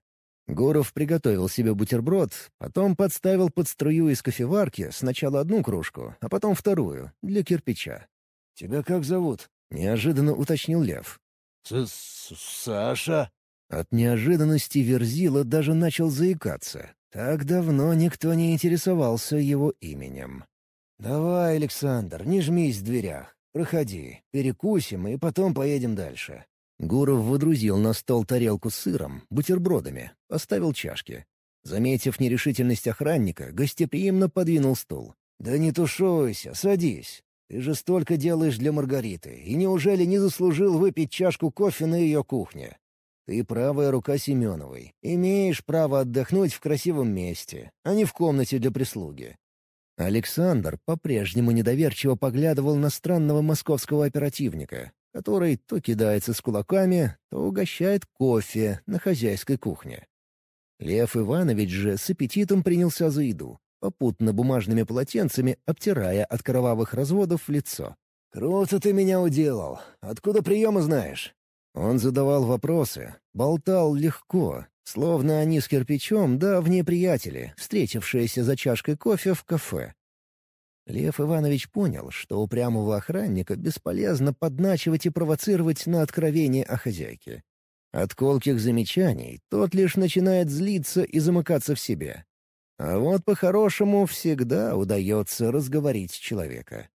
Гуров приготовил себе бутерброд, потом подставил под струю из кофеварки сначала одну кружку, а потом вторую, для кирпича. «Тебя как зовут?» — неожиданно уточнил Лев. С «Саша?» От неожиданности Верзила даже начал заикаться. Так давно никто не интересовался его именем. «Давай, Александр, не жмись в дверях. Проходи, перекусим и потом поедем дальше. Гуров выдрузил на стол тарелку с сыром, бутербродами, поставил чашки. Заметив нерешительность охранника, гостеприимно подвинул стул. «Да не тушуйся, садись. Ты же столько делаешь для Маргариты, и неужели не заслужил выпить чашку кофе на ее кухне? Ты правая рука Семеновой. Имеешь право отдохнуть в красивом месте, а не в комнате для прислуги». Александр по-прежнему недоверчиво поглядывал на странного московского оперативника, который то кидается с кулаками, то угощает кофе на хозяйской кухне. Лев Иванович же с аппетитом принялся за еду, попутно бумажными полотенцами обтирая от кровавых разводов лицо. «Круто ты меня уделал. Откуда приемы знаешь?» Он задавал вопросы, болтал легко, словно они с кирпичом давние приятели, встретившиеся за чашкой кофе в кафе. Лев Иванович понял, что упрямого охранника бесполезно подначивать и провоцировать на откровение о хозяйке. От колких замечаний тот лишь начинает злиться и замыкаться в себе. А вот по-хорошему всегда удается разговорить человека.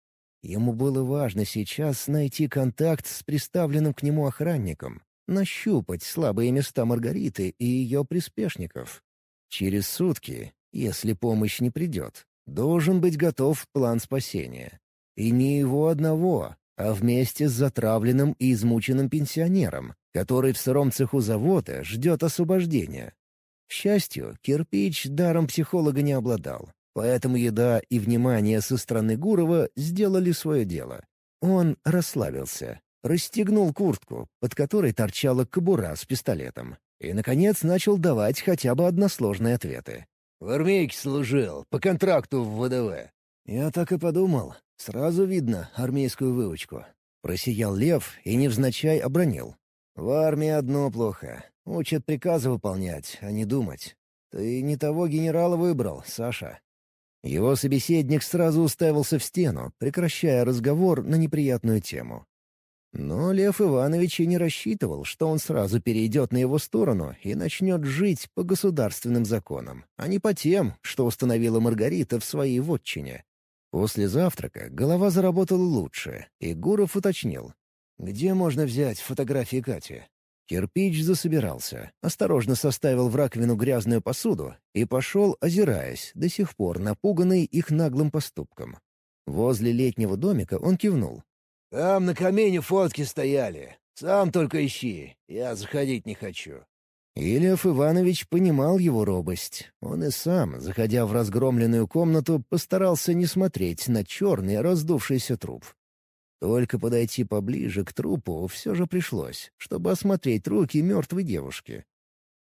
Ему было важно сейчас найти контакт с приставленным к нему охранником, нащупать слабые места Маргариты и ее приспешников. Через сутки, если помощь не придет, Должен быть готов план спасения. И не его одного, а вместе с затравленным и измученным пенсионером, который в сыром цеху завода ждет освобождения. К счастью, кирпич даром психолога не обладал, поэтому еда и внимание со стороны Гурова сделали свое дело. Он расслабился, расстегнул куртку, под которой торчала кобура с пистолетом, и, наконец, начал давать хотя бы односложные ответы. В армейке служил, по контракту в ВДВ». «Я так и подумал. Сразу видно армейскую выучку». Просиял Лев и невзначай обронил. В армии одно плохо. Учат приказы выполнять, а не думать. Ты не того генерала выбрал, Саша». Его собеседник сразу уставился в стену, прекращая разговор на неприятную тему. Но Лев Иванович и не рассчитывал, что он сразу перейдет на его сторону и начнет жить по государственным законам, а не по тем, что установила Маргарита в своей вотчине. После завтрака голова заработала лучше, и Гуров уточнил. «Где можно взять фотографии Кати?» Кирпич засобирался, осторожно составил в раковину грязную посуду и пошел, озираясь, до сих пор напуганный их наглым поступком. Возле летнего домика он кивнул. «Там на камине фотки стояли. Сам только ищи. Я заходить не хочу». Ильев Иванович понимал его робость. Он и сам, заходя в разгромленную комнату, постарался не смотреть на черный раздувшийся труп. Только подойти поближе к трупу все же пришлось, чтобы осмотреть руки мертвой девушки.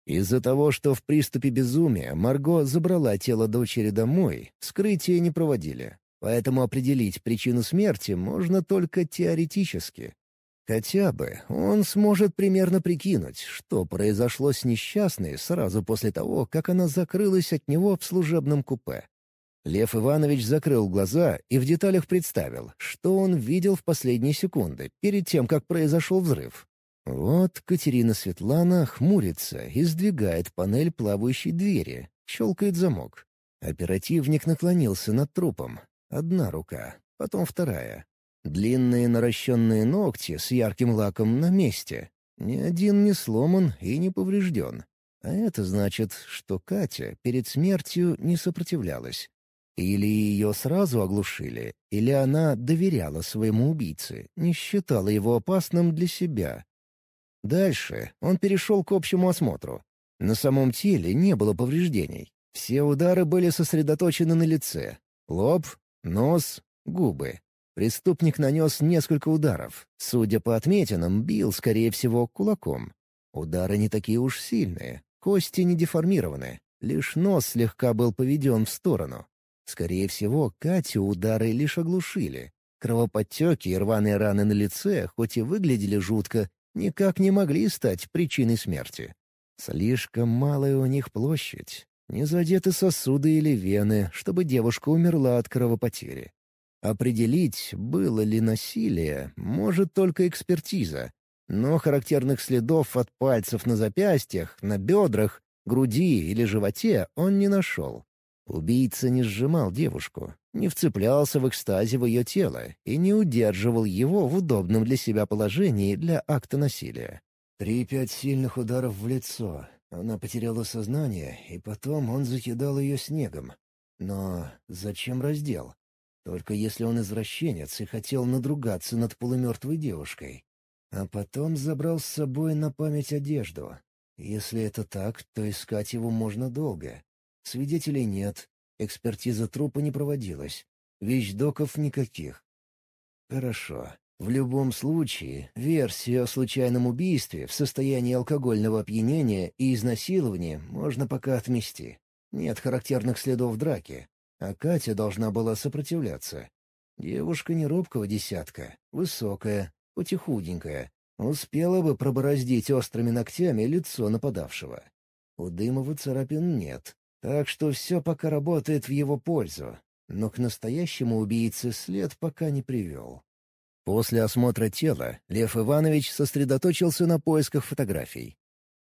Из-за того, что в приступе безумия Марго забрала тело дочери домой, вскрытие не проводили. Поэтому определить причину смерти можно только теоретически. Хотя бы он сможет примерно прикинуть, что произошло с несчастной сразу после того, как она закрылась от него в служебном купе. Лев Иванович закрыл глаза и в деталях представил, что он видел в последние секунды, перед тем, как произошел взрыв. Вот Катерина Светлана хмурится и сдвигает панель плавающей двери, щелкает замок. Оперативник наклонился над трупом. Одна рука, потом вторая. Длинные наращенные ногти с ярким лаком на месте. Ни один не сломан и не поврежден. А это значит, что Катя перед смертью не сопротивлялась. Или ее сразу оглушили, или она доверяла своему убийце, не считала его опасным для себя. Дальше он перешел к общему осмотру. На самом теле не было повреждений. Все удары были сосредоточены на лице. Лоб, нос, губы. Преступник нанес несколько ударов. Судя по отметинам, бил, скорее всего, кулаком. Удары не такие уж сильные, кости не деформированы. Лишь нос слегка был поведен в сторону. Скорее всего, Катю удары лишь оглушили. Кровоподтеки и рваные раны на лице, хоть и выглядели жутко, никак не могли стать причиной смерти. Слишком малая у них площадь. Не задеты сосуды или вены, чтобы девушка умерла от кровопотери. Определить, было ли насилие, может только экспертиза. Но характерных следов от пальцев на запястьях, на бедрах, груди или животе он не нашел. Убийца не сжимал девушку, не вцеплялся в экстазе в ее тело и не удерживал его в удобном для себя положении для акта насилия. Три-пять сильных ударов в лицо. Она потеряла сознание, и потом он закидал ее снегом. Но зачем раздел? Только если он извращенец и хотел надругаться над полумертвой девушкой. А потом забрал с собой на память одежду. Если это так, то искать его можно долго. Свидетелей нет, экспертиза трупа не проводилась, вещдоков никаких. Хорошо. В любом случае, версию о случайном убийстве в состоянии алкогольного опьянения и изнасилования можно пока отмести. Нет характерных следов драки, а Катя должна была сопротивляться. Девушка не робкого десятка, высокая, хоть и худенькая, успела бы пробороздить острыми ногтями лицо нападавшего. У Дымова царапин нет, так что все пока работает в его пользу, но к настоящему убийце след пока не привел. После осмотра тела Лев Иванович сосредоточился на поисках фотографий.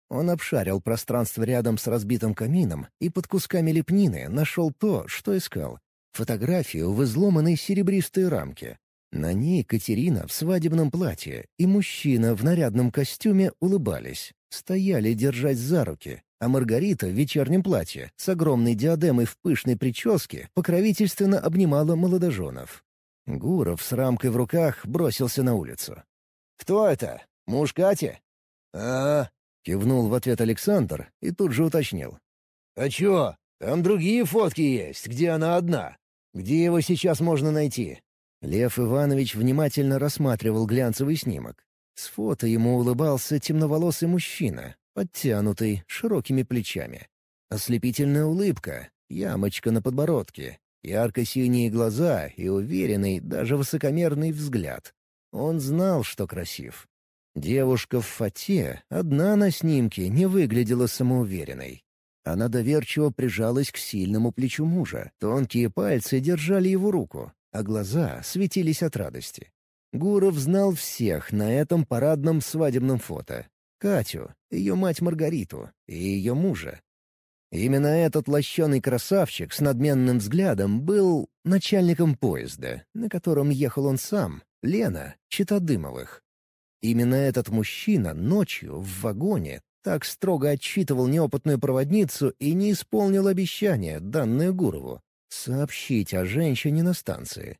Он обшарил пространство рядом с разбитым камином и под кусками лепнины нашел то, что искал — фотографию в изломанной серебристой рамке. На ней Катерина в свадебном платье и мужчина в нарядном костюме улыбались, стояли держать за руки, а Маргарита в вечернем платье с огромной диадемой в пышной прическе покровительственно обнимала молодоженов. Гуров с рамкой в руках бросился на улицу. «Кто это? Муж Кати?» «А, кивнул в ответ Александр и тут же уточнил. «А чё? Там другие фотки есть, где она одна. Где его сейчас можно найти?» Лев Иванович внимательно рассматривал глянцевый снимок. С фото ему улыбался темноволосый мужчина, подтянутый, широкими плечами. Ослепительная улыбка, ямочка на подбородке, ярко-синие глаза и уверенный, даже высокомерный взгляд. Он знал, что красив. Девушка в фате, одна на снимке, не выглядела самоуверенной. Она доверчиво прижалась к сильному плечу мужа. Тонкие пальцы держали его руку, а глаза светились от радости. Гуров знал всех на этом парадном свадебном фото. Катю, ее мать Маргариту и ее мужа. Именно этот лощеный красавчик с надменным взглядом был начальником поезда, на котором ехал он сам, Лена, Читодымовых. Именно этот мужчина ночью в вагоне так строго отчитывал неопытную проводницу и не исполнил обещание, данное Гурову, сообщить о женщине на станции.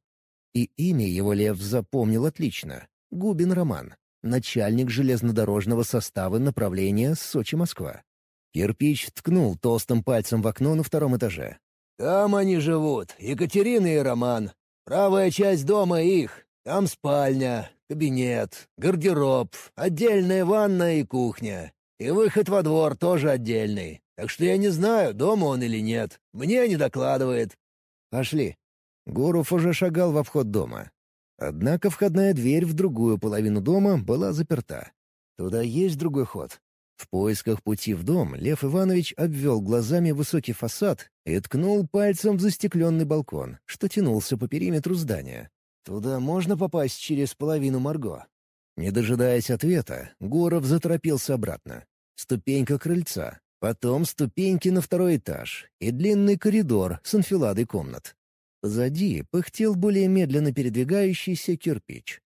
И имя его Лев запомнил отлично — Губин Роман, начальник железнодорожного состава направления Сочи-Москва. Кирпич ткнул толстым пальцем в окно на втором этаже. «Там они живут, Екатерина и Роман. Правая часть дома их. Там спальня, кабинет, гардероб, отдельная ванна и кухня. И выход во двор тоже отдельный. Так что я не знаю, дома он или нет. Мне не докладывает». «Пошли». Гуров уже шагал в обход дома. Однако входная дверь в другую половину дома была заперта. Туда есть другой ход. В поисках пути в дом Лев Иванович обвел глазами высокий фасад и ткнул пальцем в застекленный балкон, что тянулся по периметру здания. Туда можно попасть через половину Марго. Не дожидаясь ответа, Гуров заторопился обратно. Ступенька крыльца, потом ступеньки на второй этаж и длинный коридор с анфиладой комнат. Позади пыхтел более медленно передвигающийся кирпич.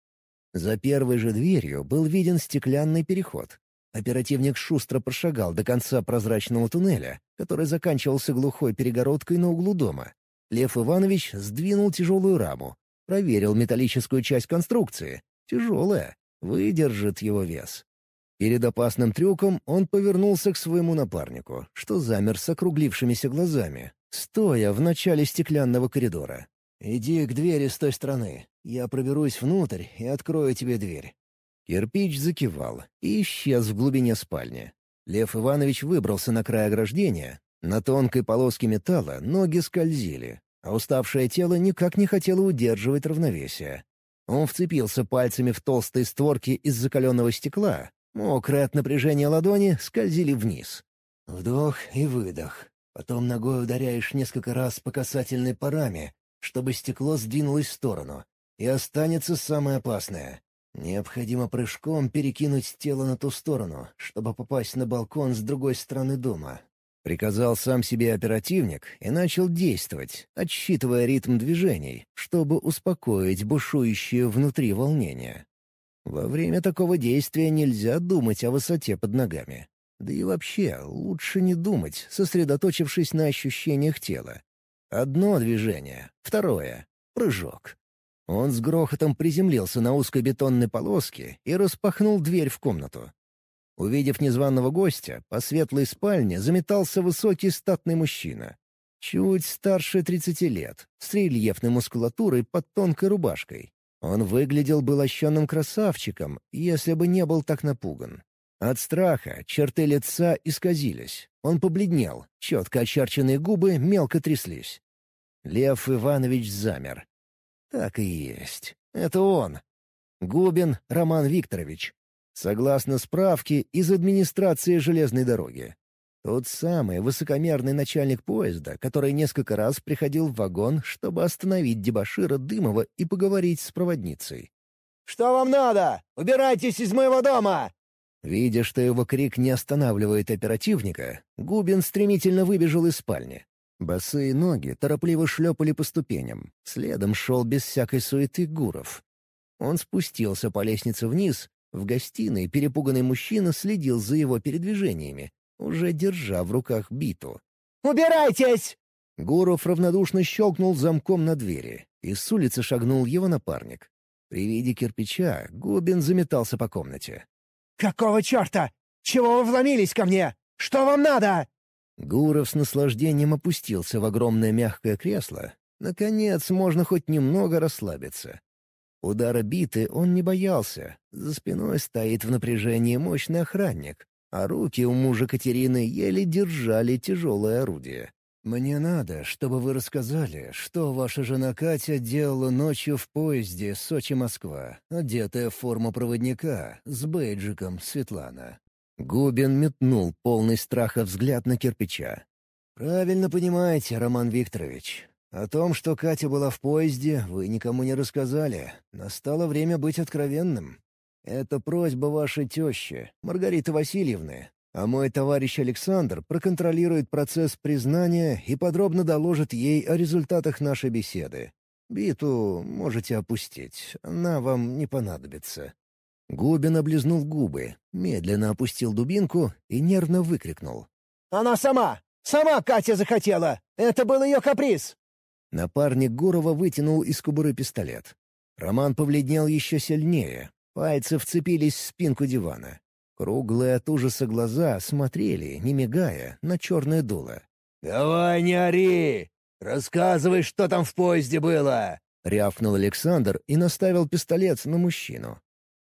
За первой же дверью был виден стеклянный переход. Оперативник шустро прошагал до конца прозрачного туннеля, который заканчивался глухой перегородкой на углу дома. Лев Иванович сдвинул тяжелую раму, проверил металлическую часть конструкции. Тяжелая, выдержит его вес. Перед опасным трюком он повернулся к своему напарнику, что замер с округлившимися глазами, стоя в начале стеклянного коридора. «Иди к двери с той стороны. Я проберусь внутрь и открою тебе дверь». Кирпич закивал и исчез в глубине спальни. Лев Иванович выбрался на край ограждения. На тонкой полоске металла ноги скользили, а уставшее тело никак не хотело удерживать равновесие. Он вцепился пальцами в толстые створки из закаленного стекла, Мокрые от напряжения ладони скользили вниз. Вдох и выдох. Потом ногой ударяешь несколько раз по касательной параме, чтобы стекло сдвинулось в сторону. И останется самое опасное. Необходимо прыжком перекинуть тело на ту сторону, чтобы попасть на балкон с другой стороны дома. Приказал сам себе оперативник и начал действовать, отсчитывая ритм движений, чтобы успокоить бушующее внутри волнение. Во время такого действия нельзя думать о высоте под ногами. Да и вообще, лучше не думать, сосредоточившись на ощущениях тела. Одно движение, второе — прыжок. Он с грохотом приземлился на узкой бетонной полоске и распахнул дверь в комнату. Увидев незваного гостя, по светлой спальне заметался высокий статный мужчина. Чуть старше тридцати лет, с рельефной мускулатурой под тонкой рубашкой. Он выглядел бы лощеным красавчиком, если бы не был так напуган. От страха черты лица исказились. Он побледнел, четко очерченные губы мелко тряслись. Лев Иванович замер. Так и есть. Это он. Губин Роман Викторович. Согласно справке из администрации железной дороги. Тот самый высокомерный начальник поезда, который несколько раз приходил в вагон, чтобы остановить дебошира Дымова и поговорить с проводницей. «Что вам надо? Убирайтесь из моего дома!» Видя, что его крик не останавливает оперативника, Губин стремительно выбежал из спальни. Босые ноги торопливо шлепали по ступеням. Следом шел без всякой суеты Гуров. Он спустился по лестнице вниз. В гостиной перепуганный мужчина следил за его передвижениями, уже держа в руках биту. «Убирайтесь!» Гуров равнодушно щелкнул замком на двери, и с улицы шагнул его напарник. При виде кирпича Губин заметался по комнате. «Какого черта? Чего вы вломились ко мне? Что вам надо?» Гуров с наслаждением опустился в огромное мягкое кресло. Наконец, можно хоть немного расслабиться. Удара биты он не боялся. За спиной стоит в напряжении мощный охранник, а руки у мужа Катерины еле держали тяжелое орудие. «Мне надо, чтобы вы рассказали, что ваша жена Катя делала ночью в поезде Сочи-Москва, одетая в форму проводника, с бейджиком Светлана». Губин метнул полный страха взгляд на кирпича. «Правильно понимаете, Роман Викторович. О том, что Катя была в поезде, вы никому не рассказали. Настало время быть откровенным. Это просьба вашей тещи, Маргариты Васильевны, а мой товарищ Александр проконтролирует процесс признания и подробно доложит ей о результатах нашей беседы. Биту можете опустить, она вам не понадобится». Губин облизнул губы, медленно опустил дубинку и нервно выкрикнул. «Она сама! Сама Катя захотела! Это был ее каприз!» Напарник Гурова вытянул из кобуры пистолет. Роман побледнел еще сильнее. Пальцы вцепились в спинку дивана. Круглые от ужаса глаза смотрели, не мигая, на черное дуло. «Давай не ори! Рассказывай, что там в поезде было!» — рявкнул Александр и наставил пистолет на мужчину.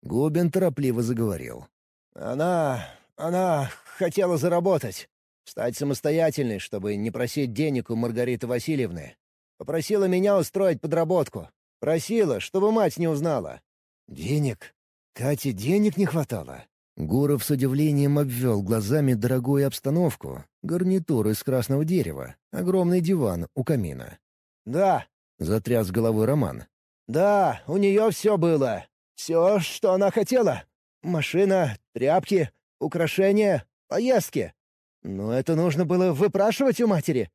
Губин торопливо заговорил. «Она... она хотела заработать. Стать самостоятельной, чтобы не просить денег у Маргариты Васильевны. Попросила меня устроить подработку. Просила, чтобы мать не узнала». «Денег? Кате денег не хватало?» Гуров с удивлением обвел глазами дорогую обстановку, гарнитур из красного дерева, огромный диван у камина. «Да», — затряс головой Роман. «Да, у нее все было. Все, что она хотела. Машина, тряпки, украшения, поездки. Но это нужно было выпрашивать у матери.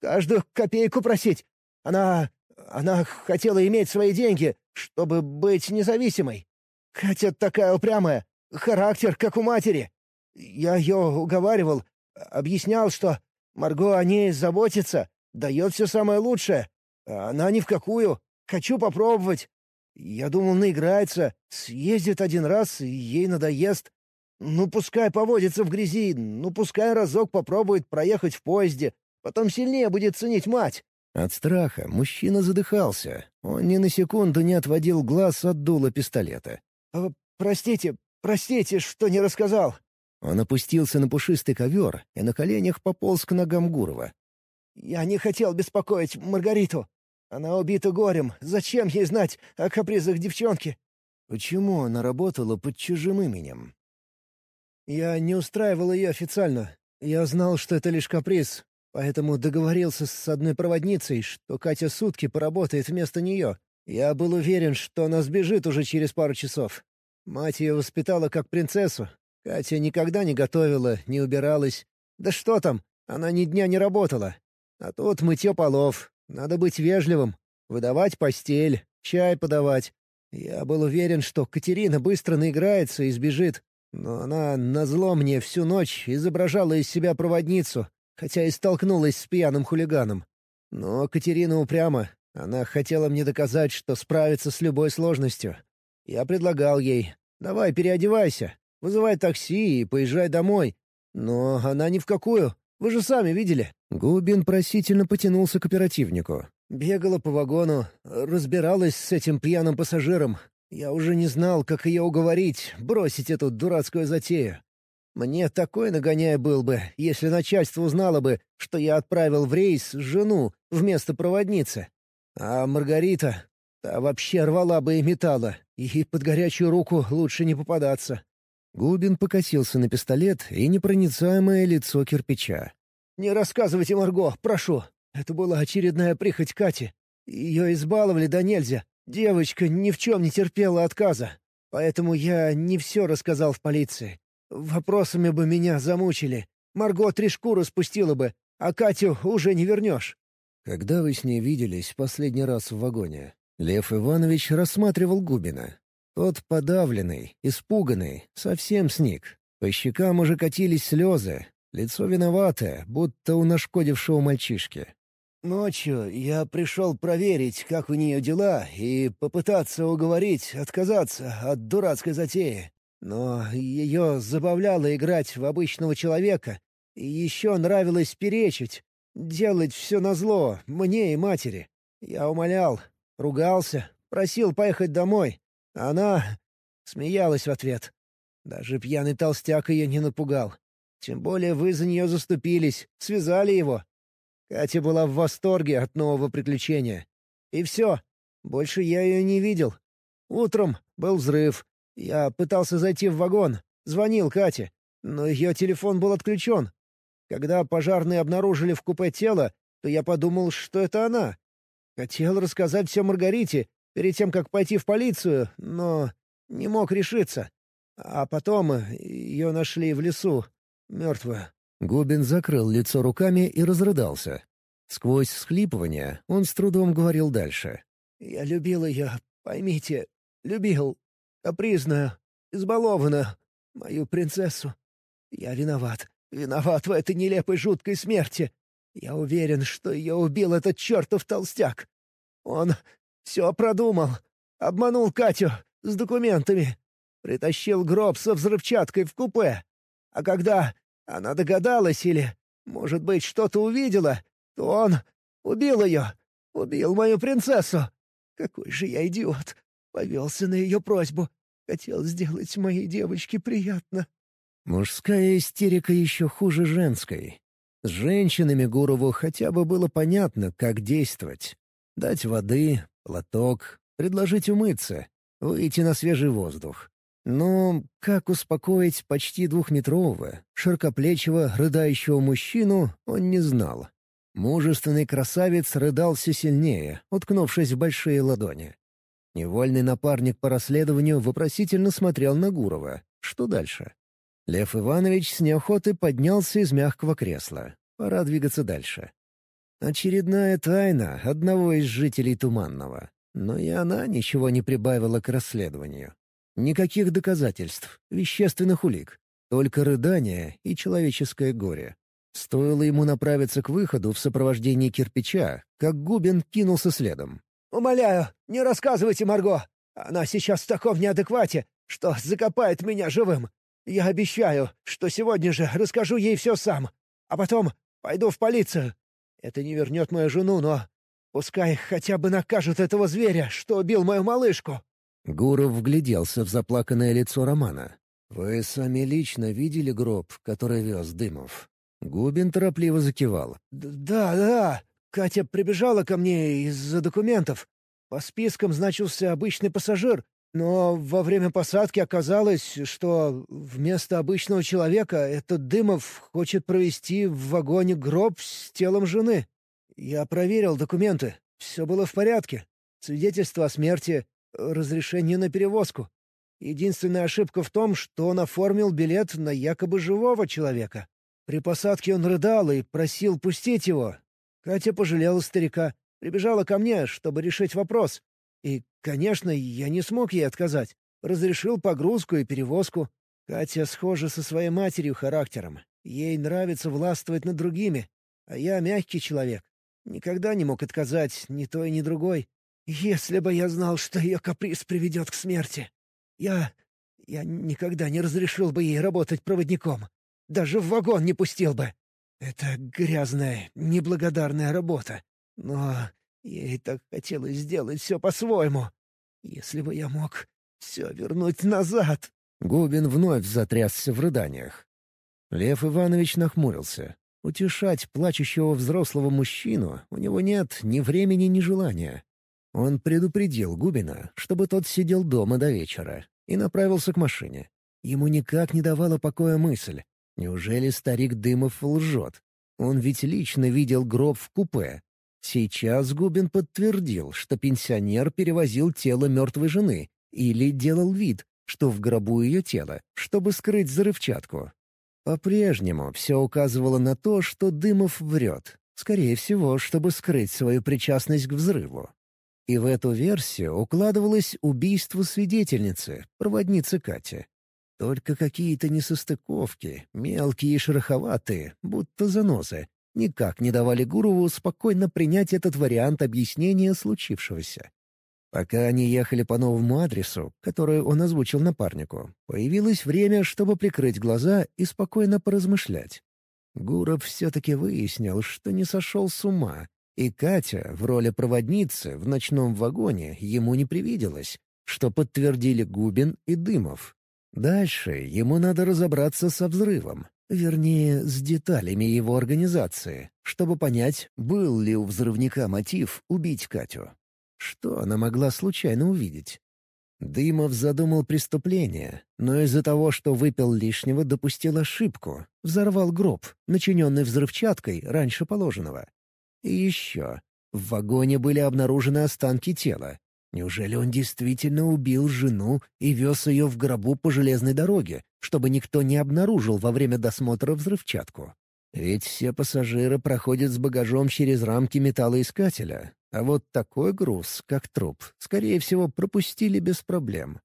Каждую копейку просить. Она... она хотела иметь свои деньги, чтобы быть независимой. Катя такая упрямая. Характер, как у матери. Я ее уговаривал, объяснял, что Марго о ней заботится, дает все самое лучшее. А она ни в какую. Хочу попробовать. Я думал, наиграется, съездит один раз, и ей надоест. Ну, пускай поводится в грязи, ну, пускай разок попробует проехать в поезде, потом сильнее будет ценить мать. От страха мужчина задыхался. Он ни на секунду не отводил глаз от дула пистолета. «Простите, Простите, что не рассказал». Он опустился на пушистый ковер и на коленях пополз к ногам Гурова. «Я не хотел беспокоить Маргариту. Она убита горем. Зачем ей знать о капризах девчонки?» «Почему она работала под чужим именем?» «Я не устраивал ее официально. Я знал, что это лишь каприз, поэтому договорился с одной проводницей, что Катя сутки поработает вместо нее. Я был уверен, что она сбежит уже через пару часов. Мать ее воспитала как принцессу. Катя никогда не готовила, не убиралась. Да что там, она ни дня не работала. А тут мытье полов. Надо быть вежливым. Выдавать постель, чай подавать. Я был уверен, что Катерина быстро наиграется и сбежит. Но она назло мне всю ночь изображала из себя проводницу, хотя и столкнулась с пьяным хулиганом. Но Катерина упряма. Она хотела мне доказать, что справится с любой сложностью. Я предлагал ей, давай переодевайся, вызывай такси и поезжай домой. Но она ни в какую, вы же сами видели. Губин просительно потянулся к оперативнику. Бегала по вагону, разбиралась с этим пьяным пассажиром. Я уже не знал, как ее уговорить, бросить эту дурацкую затею. Мне такой нагоняй был бы, если начальство узнало бы, что я отправил в рейс жену вместо проводницы. А Маргарита, та вообще рвала бы и металла. И под горячую руку лучше не попадаться. Губин покосился на пистолет и непроницаемое лицо кирпича. «Не рассказывайте, Марго, прошу. Это была очередная прихоть Кати. Ее избаловали да нельзя. Девочка ни в чем не терпела отказа. Поэтому я не все рассказал в полиции. Вопросами бы меня замучили. Марго три шкуры спустила бы, а Катю уже не вернешь». «Когда вы с ней виделись последний раз в вагоне?» Лев Иванович рассматривал Губина. Тот подавленный, испуганный, совсем сник. По щекам уже катились слезы, лицо виноватое, будто у нашкодившего мальчишки. «Ночью я пришел проверить, как у нее дела, и попытаться уговорить отказаться от дурацкой затеи. Но ее забавляло играть в обычного человека, и еще нравилось перечить, делать все назло мне и матери. Я умолял, Ругался, просил поехать домой. Она смеялась в ответ. Даже пьяный толстяк ее не напугал. Тем более вы за нее заступились, связали его. Катя была в восторге от нового приключения. И все. Больше я ее не видел. Утром был взрыв. Я пытался зайти в вагон. Звонил Кате. Но ее телефон был отключен. Когда пожарные обнаружили в купе тело, то я подумал, что это она. Хотел рассказать все Маргарите перед тем, как пойти в полицию, но не мог решиться. А потом ее нашли в лесу, мертвую. Губин закрыл лицо руками и разрыдался. Сквозь всхлипывание он с трудом говорил дальше. «Я любил ее, поймите, любил. Капризную, избалованную, мою принцессу. Я виноват, виноват в этой нелепой жуткой смерти. Я уверен, что ее убил этот чертов толстяк. Он все продумал, обманул Катю с документами, притащил гроб со взрывчаткой в купе. А когда она догадалась или, может быть, что-то увидела, то он убил ее, убил мою принцессу. Какой же я идиот! Повелся на ее просьбу. Хотел сделать моей девочке приятно. Мужская истерика еще хуже женской. С женщинами Гурову хотя бы было понятно, как действовать. Дать воды, платок, предложить умыться, выйти на свежий воздух. Но как успокоить почти двухметрового, широкоплечего, рыдающего мужчину, он не знал. Мужественный красавец рыдал все сильнее, уткнувшись в большие ладони. Невольный напарник по расследованию вопросительно смотрел на Гурова. Что дальше? Лев Иванович с неохотой поднялся из мягкого кресла. Пора двигаться дальше. Очередная тайна одного из жителей Туманного. Но и она ничего не прибавила к расследованию. Никаких доказательств, вещественных улик, только рыдание и человеческое горе. Стоило ему направиться к выходу в сопровождении кирпича, как Губин кинулся следом. «Умоляю, не рассказывайте Марго! Она сейчас в таком неадеквате, что закопает меня живым. Я обещаю, что сегодня же расскажу ей все сам, а потом пойду в полицию. Это не вернет мою жену, но пускай хотя бы накажут этого зверя, что убил мою малышку». Гуров вгляделся в заплаканное лицо Романа. «Вы сами лично видели гроб, который вез Дымов?» Губин торопливо закивал. «Да, да. Катя прибежала ко мне из-за документов. По спискам значился обычный пассажир, но во время посадки оказалось, что вместо обычного человека этот Дымов хочет провести в вагоне гроб с телом жены. Я проверил документы. Все было в порядке. Свидетельство о смерти, разрешение на перевозку. Единственная ошибка в том, что он оформил билет на якобы живого человека. При посадке он рыдал и просил пустить его. Катя пожалела старика, прибежала ко мне, чтобы решить вопрос. И, конечно, я не смог ей отказать. Разрешил погрузку и перевозку. Катя схожа со своей матерью характером. Ей нравится властвовать над другими. А я мягкий человек. Никогда не мог отказать ни той, ни другой. Если бы я знал, что ее каприз приведет к смерти, я... я никогда не разрешил бы ей работать проводником. Даже в вагон не пустил бы. Это грязная, неблагодарная работа. Но ей так хотелось сделать все по-своему. Если бы я мог все вернуть назад. Губин вновь затрясся в рыданиях. Лев Иванович нахмурился. Утешать плачущего взрослого мужчину у него нет ни времени, ни желания. Он предупредил Губина, чтобы тот сидел дома до вечера, и направился к машине. Ему никак не давала покоя мысль. Неужели старик Дымов лжет? Он ведь лично видел гроб в купе. Сейчас Губин подтвердил, что пенсионер перевозил тело мертвой жены или делал вид, что в гробу ее тело, чтобы скрыть взрывчатку. По-прежнему все указывало на то, что Дымов врет. Скорее всего, чтобы скрыть свою причастность к взрыву. И в эту версию укладывалось убийство свидетельницы, проводницы Кати. Только какие-то несостыковки, мелкие и шероховатые, будто занозы, никак не давали Гурову спокойно принять этот вариант объяснения случившегося. Пока они ехали по новому адресу, который он озвучил напарнику, появилось время, чтобы прикрыть глаза и спокойно поразмышлять. Гуров все-таки выяснил, что не сошел с ума, и Катя в роли проводницы в ночном вагоне ему не привиделась, что подтвердили Губин и Дымов. Дальше ему надо разобраться со взрывом. Вернее, с деталями его организации, чтобы понять, был ли у взрывника мотив убить Катю. Что она могла случайно увидеть? Дымов задумал преступление, но из-за того, что выпил лишнего, допустил ошибку. Взорвал гроб, начиненный взрывчаткой раньше положенного. И еще. В вагоне были обнаружены останки тела. Неужели он действительно убил жену и вез ее в гробу по железной дороге, чтобы никто не обнаружил во время досмотра взрывчатку? Ведь все пассажиры проходят с багажом через рамки металлоискателя, а вот такой груз, как труп, скорее всего, пропустили без проблем.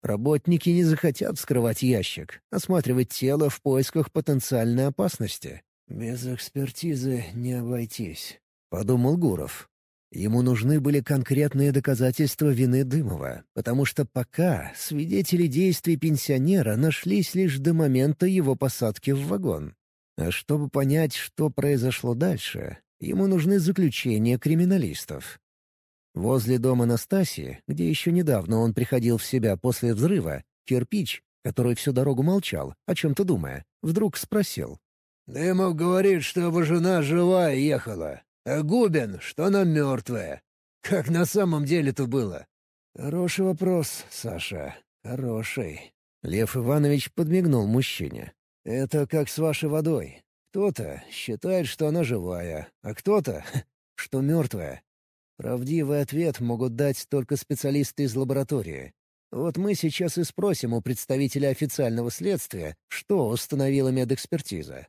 Работники не захотят вскрывать ящик, осматривать тело в поисках потенциальной опасности. «Без экспертизы не обойтись», — подумал Гуров. Ему нужны были конкретные доказательства вины Дымова, потому что пока свидетели действий пенсионера нашлись лишь до момента его посадки в вагон. А чтобы понять, что произошло дальше, ему нужны заключения криминалистов. Возле дома Настасии, где еще недавно он приходил в себя после взрыва, кирпич, который всю дорогу молчал, о чем-то думая, вдруг спросил. «Дымов говорит, что его жена живая ехала. А Губин, что она мертвая. Как на самом деле-то было? Хороший вопрос, Саша. Хороший. Лев Иванович подмигнул мужчине. Это как с вашей водой. Кто-то считает, что она живая, а кто-то, что мертвая. Правдивый ответ могут дать только специалисты из лаборатории. Вот мы сейчас и спросим у представителя официального следствия, что установила медэкспертиза.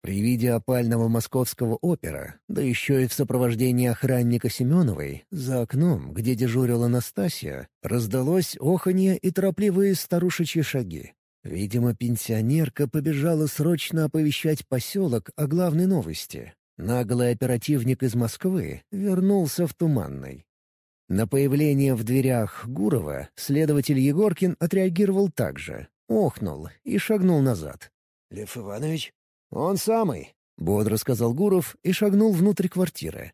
При виде опального московского опера, да еще и в сопровождении охранника Семеновой, за окном, где дежурила Настасья, раздалось оханье и торопливые старушечьи шаги. Видимо, пенсионерка побежала срочно оповещать поселок о главной новости. Наглый оперативник из Москвы вернулся в Туманной. На появление в дверях Гурова следователь Егоркин отреагировал так же, охнул и шагнул назад. «Лев Иванович?» «Он самый», — бодро сказал Гуров и шагнул внутрь квартиры.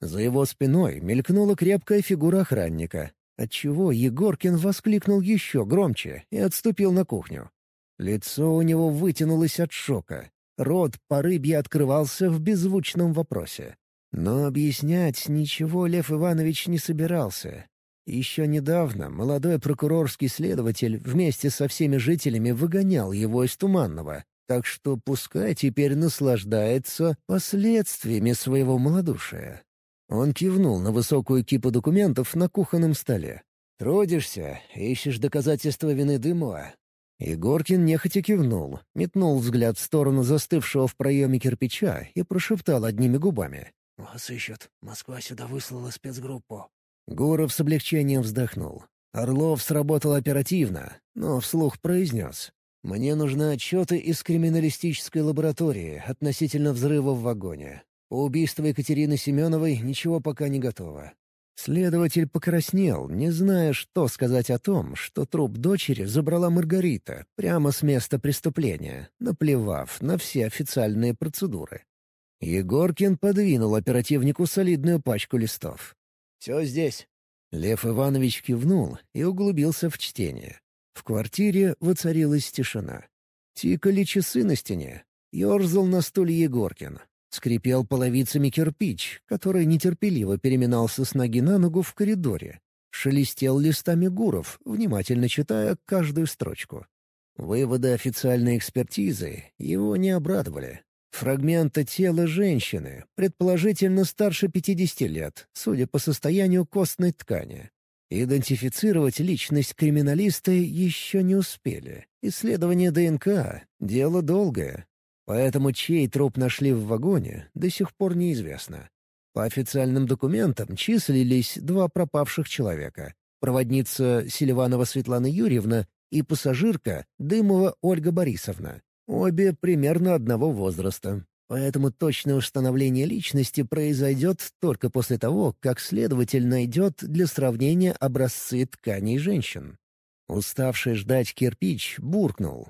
За его спиной мелькнула крепкая фигура охранника, отчего Егоркин воскликнул еще громче и отступил на кухню. Лицо у него вытянулось от шока. Рот по рыбье открывался в беззвучном вопросе. Но объяснять ничего Лев Иванович не собирался. Еще недавно молодой прокурорский следователь вместе со всеми жителями выгонял его из Туманного, так что пускай теперь наслаждается последствиями своего малодушия. Он кивнул на высокую кипу документов на кухонном столе. «Трудишься, ищешь доказательства вины Дымова». Егоркин нехотя кивнул, метнул взгляд в сторону застывшего в проеме кирпича и прошептал одними губами. «Вас ищут. Москва сюда выслала спецгруппу». Гуров с облегчением вздохнул. Орлов сработал оперативно, но вслух произнес. «Мне нужны отчеты из криминалистической лаборатории относительно взрыва в вагоне. По убийству Екатерины Семеновой ничего пока не готово. Следователь покраснел, не зная, что сказать о том, что труп дочери забрала Маргарита прямо с места преступления, наплевав на все официальные процедуры. Егоркин подвинул оперативнику солидную пачку листов. «Все здесь». Лев Иванович кивнул и углубился в чтение. В квартире воцарилась тишина. Тикали часы на стене. Ёрзал на стуле Егоркин. Скрипел половицами кирпич, который нетерпеливо переминался с ноги на ногу в коридоре. Шелестел листами гуров, внимательно читая каждую строчку. Выводы официальной экспертизы его не обрадовали. Фрагменты тела женщины, предположительно старше 50 лет, судя по состоянию костной ткани. Идентифицировать личность криминалиста еще не успели. Исследование ДНК — дело долгое, Поэтому чей труп нашли в вагоне, до сих пор неизвестно. По официальным документам числились два пропавших человека. Проводница Селиванова Светлана Юрьевна и пассажирка Дымова Ольга Борисовна. Обе примерно одного возраста. Поэтому точное установление личности произойдет только после того, как следователь найдет для сравнения образцы тканей женщин. Уставший ждать кирпич буркнул.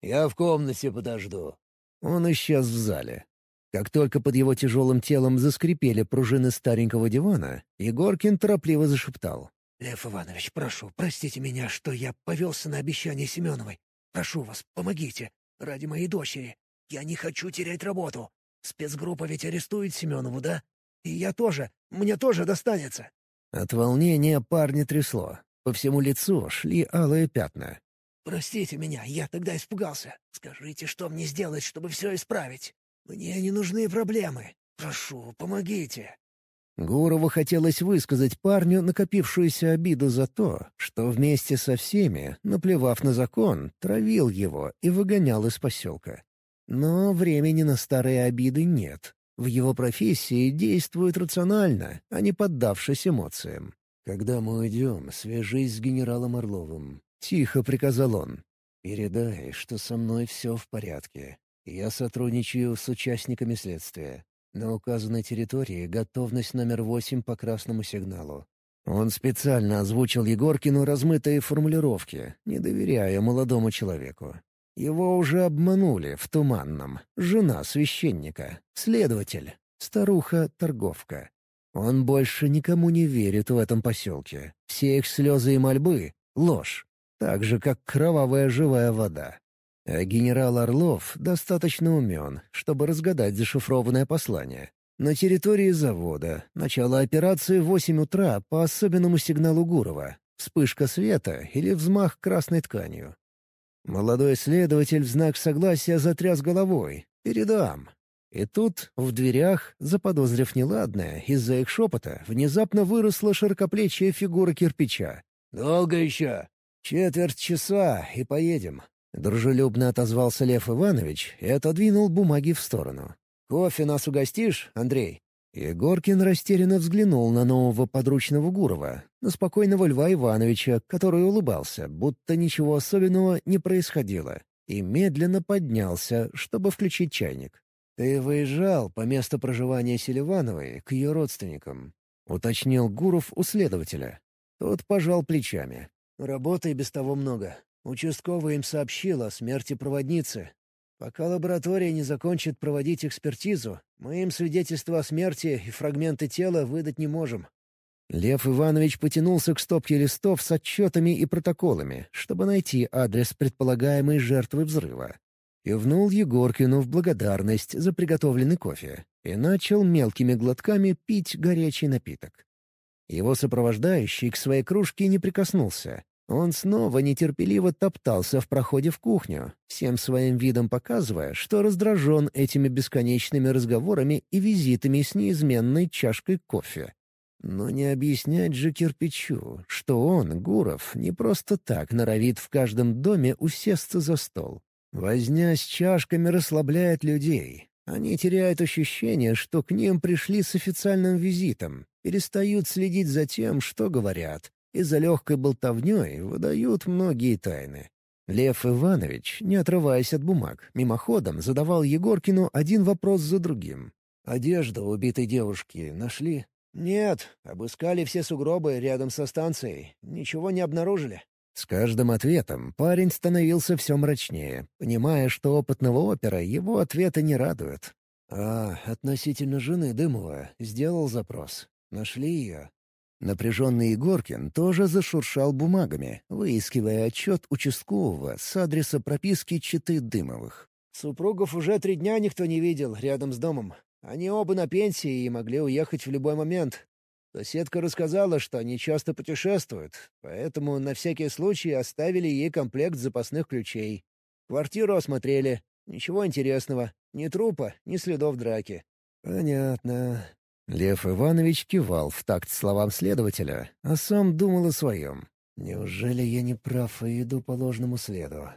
«Я в комнате подожду. Он исчез в зале. Как только под его тяжелым телом заскрипели пружины старенького дивана, Егоркин торопливо зашептал. «Лев Иванович, прошу, простите меня, что я повелся на обещание Семеновой. Прошу вас, помогите. Ради моей дочери. Я не хочу терять работу. Спецгруппа ведь арестует Семенову, да? И я тоже. Мне тоже достанется». От волнения парня трясло. По всему лицу шли алые пятна. «Простите меня, я тогда испугался. Скажите, что мне сделать, чтобы все исправить? Мне не нужны проблемы. Прошу, помогите». Гурову хотелось высказать парню накопившуюся обиду за то, что вместе со всеми, наплевав на закон, травил его и выгонял из поселка. Но времени на старые обиды нет. В его профессии действует рационально, а не поддавшись эмоциям. «Когда мы уйдем, свяжись с генералом Орловым», — тихо приказал он. «Передай, что со мной все в порядке. Я сотрудничаю с участниками следствия. На указанной территории готовность номер восемь по красному сигналу. Он специально озвучил Егоркину размытые формулировки, не доверяя молодому человеку. Его уже обманули в Туманном. Жена священника, следователь, старуха-торговка. Он больше никому не верит в этом поселке. Все их слезы и мольбы — ложь, так же, как кровавая живая вода. А генерал Орлов достаточно умен, чтобы разгадать зашифрованное послание. На территории завода. Начало операции в 8 утра по особенному сигналу Гурова. Вспышка света или взмах красной тканью. Молодой следователь в знак согласия затряс головой. «Передам». И тут, в дверях, заподозрив неладное, из-за их шепота, внезапно выросла широкоплечья фигура кирпича. «Долго еще?» «Четверть часа, и поедем», Дружелюбно отозвался Лев Иванович и отодвинул бумаги в сторону. «Кофе нас угостишь, Андрей?» Егоркин растерянно взглянул на нового подручного Гурова, на спокойного Льва Ивановича, который улыбался, будто ничего особенного не происходило, и медленно поднялся, чтобы включить чайник. «Ты выезжал по месту проживания Селивановой к ее родственникам», — уточнил Гуров у следователя. Тот пожал плечами. «Работы без того много. Участковый им сообщил о смерти проводницы. Пока лаборатория не закончит проводить экспертизу, мы им свидетельство о смерти и фрагменты тела выдать не можем. Лев Иванович потянулся к стопке листов с отчетами и протоколами, чтобы найти адрес предполагаемой жертвы взрыва. Кивнул Егоркину в благодарность за приготовленный кофе и начал мелкими глотками пить горячий напиток. Его сопровождающий к своей кружке не прикоснулся, он снова нетерпеливо топтался в проходе в кухню, всем своим видом показывая, что раздражен этими бесконечными разговорами и визитами с неизменной чашкой кофе. Но не объяснять же кирпичу, что он, Гуров, не просто так норовит в каждом доме усесться за стол. Возня с чашками расслабляет людей. Они теряют ощущение, что к ним пришли с официальным визитом, перестают следить за тем, что говорят, и за легкой болтовней выдают многие тайны. Лев Иванович, не отрываясь от бумаг, мимоходом задавал Егоркину один вопрос за другим. «Одежда убитой девушки нашли?» «Нет, обыскали все сугробы рядом со станцией. Ничего не обнаружили». С каждым ответом парень становился все мрачнее, понимая, что опытного опера его ответы не радуют. «А, относительно жены Дымова, сделал запрос. Нашли ее?» Напряженный Егоркин тоже зашуршал бумагами, выискивая отчет участкового с адреса прописки Читы Дымовых. «Супругов уже три дня никто не видел рядом с домом. Они оба на пенсии и могли уехать в любой момент. Соседка рассказала, что они часто путешествуют, поэтому на всякий случай оставили ей комплект запасных ключей. Квартиру осмотрели. Ничего интересного. Ни трупа, ни следов драки». «Понятно. Лев Иванович кивал в такт словам следователя, а сам думал о своем. «Неужели я не прав и иду по ложному следу?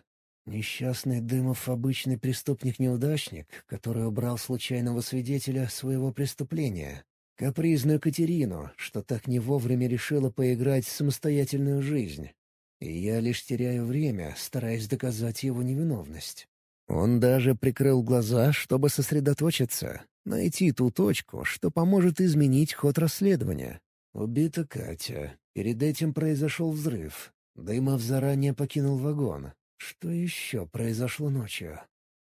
Несчастный Дымов — обычный преступник-неудачник, который убрал случайного свидетеля своего преступления. Капризную Катерину, что так не вовремя решила поиграть в самостоятельную жизнь. И я лишь теряю время, стараясь доказать его невиновность». Он даже прикрыл глаза, чтобы сосредоточиться, Найти ту точку, что поможет изменить ход расследования. Убита Катя. Перед этим произошел взрыв. Дымов заранее покинул вагон. Что еще произошло ночью?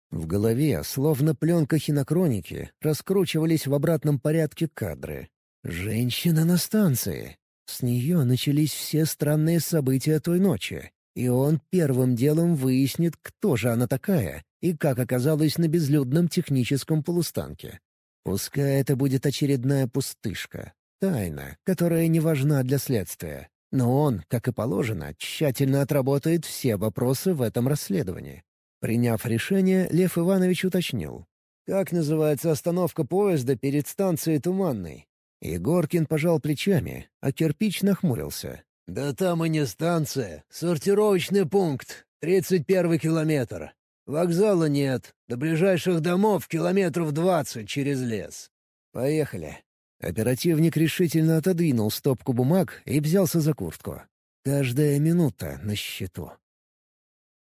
В голове, словно пленка хинокроники, раскручивались в обратном порядке кадры. Женщина на станции. С нее начались все странные события той ночи. И он первым делом выяснит, кто же она такая и как оказалась на безлюдном техническом полустанке. Пускай это будет очередная пустышка, тайна, которая не важна для следствия. Но он, как и положено, тщательно отработает все вопросы в этом расследовании. Приняв решение, Лев Иванович уточнил. «Как называется остановка поезда перед станцией Туманной?» Егоркин пожал плечами, а кирпич нахмурился. «Да там и не станция. Сортировочный пункт. Тридцать первый километр. Вокзала нет. До ближайших домов километров двадцать через лес. Поехали». Оперативник решительно отодвинул стопку бумаг и взялся за куртку. Каждая минута на счету.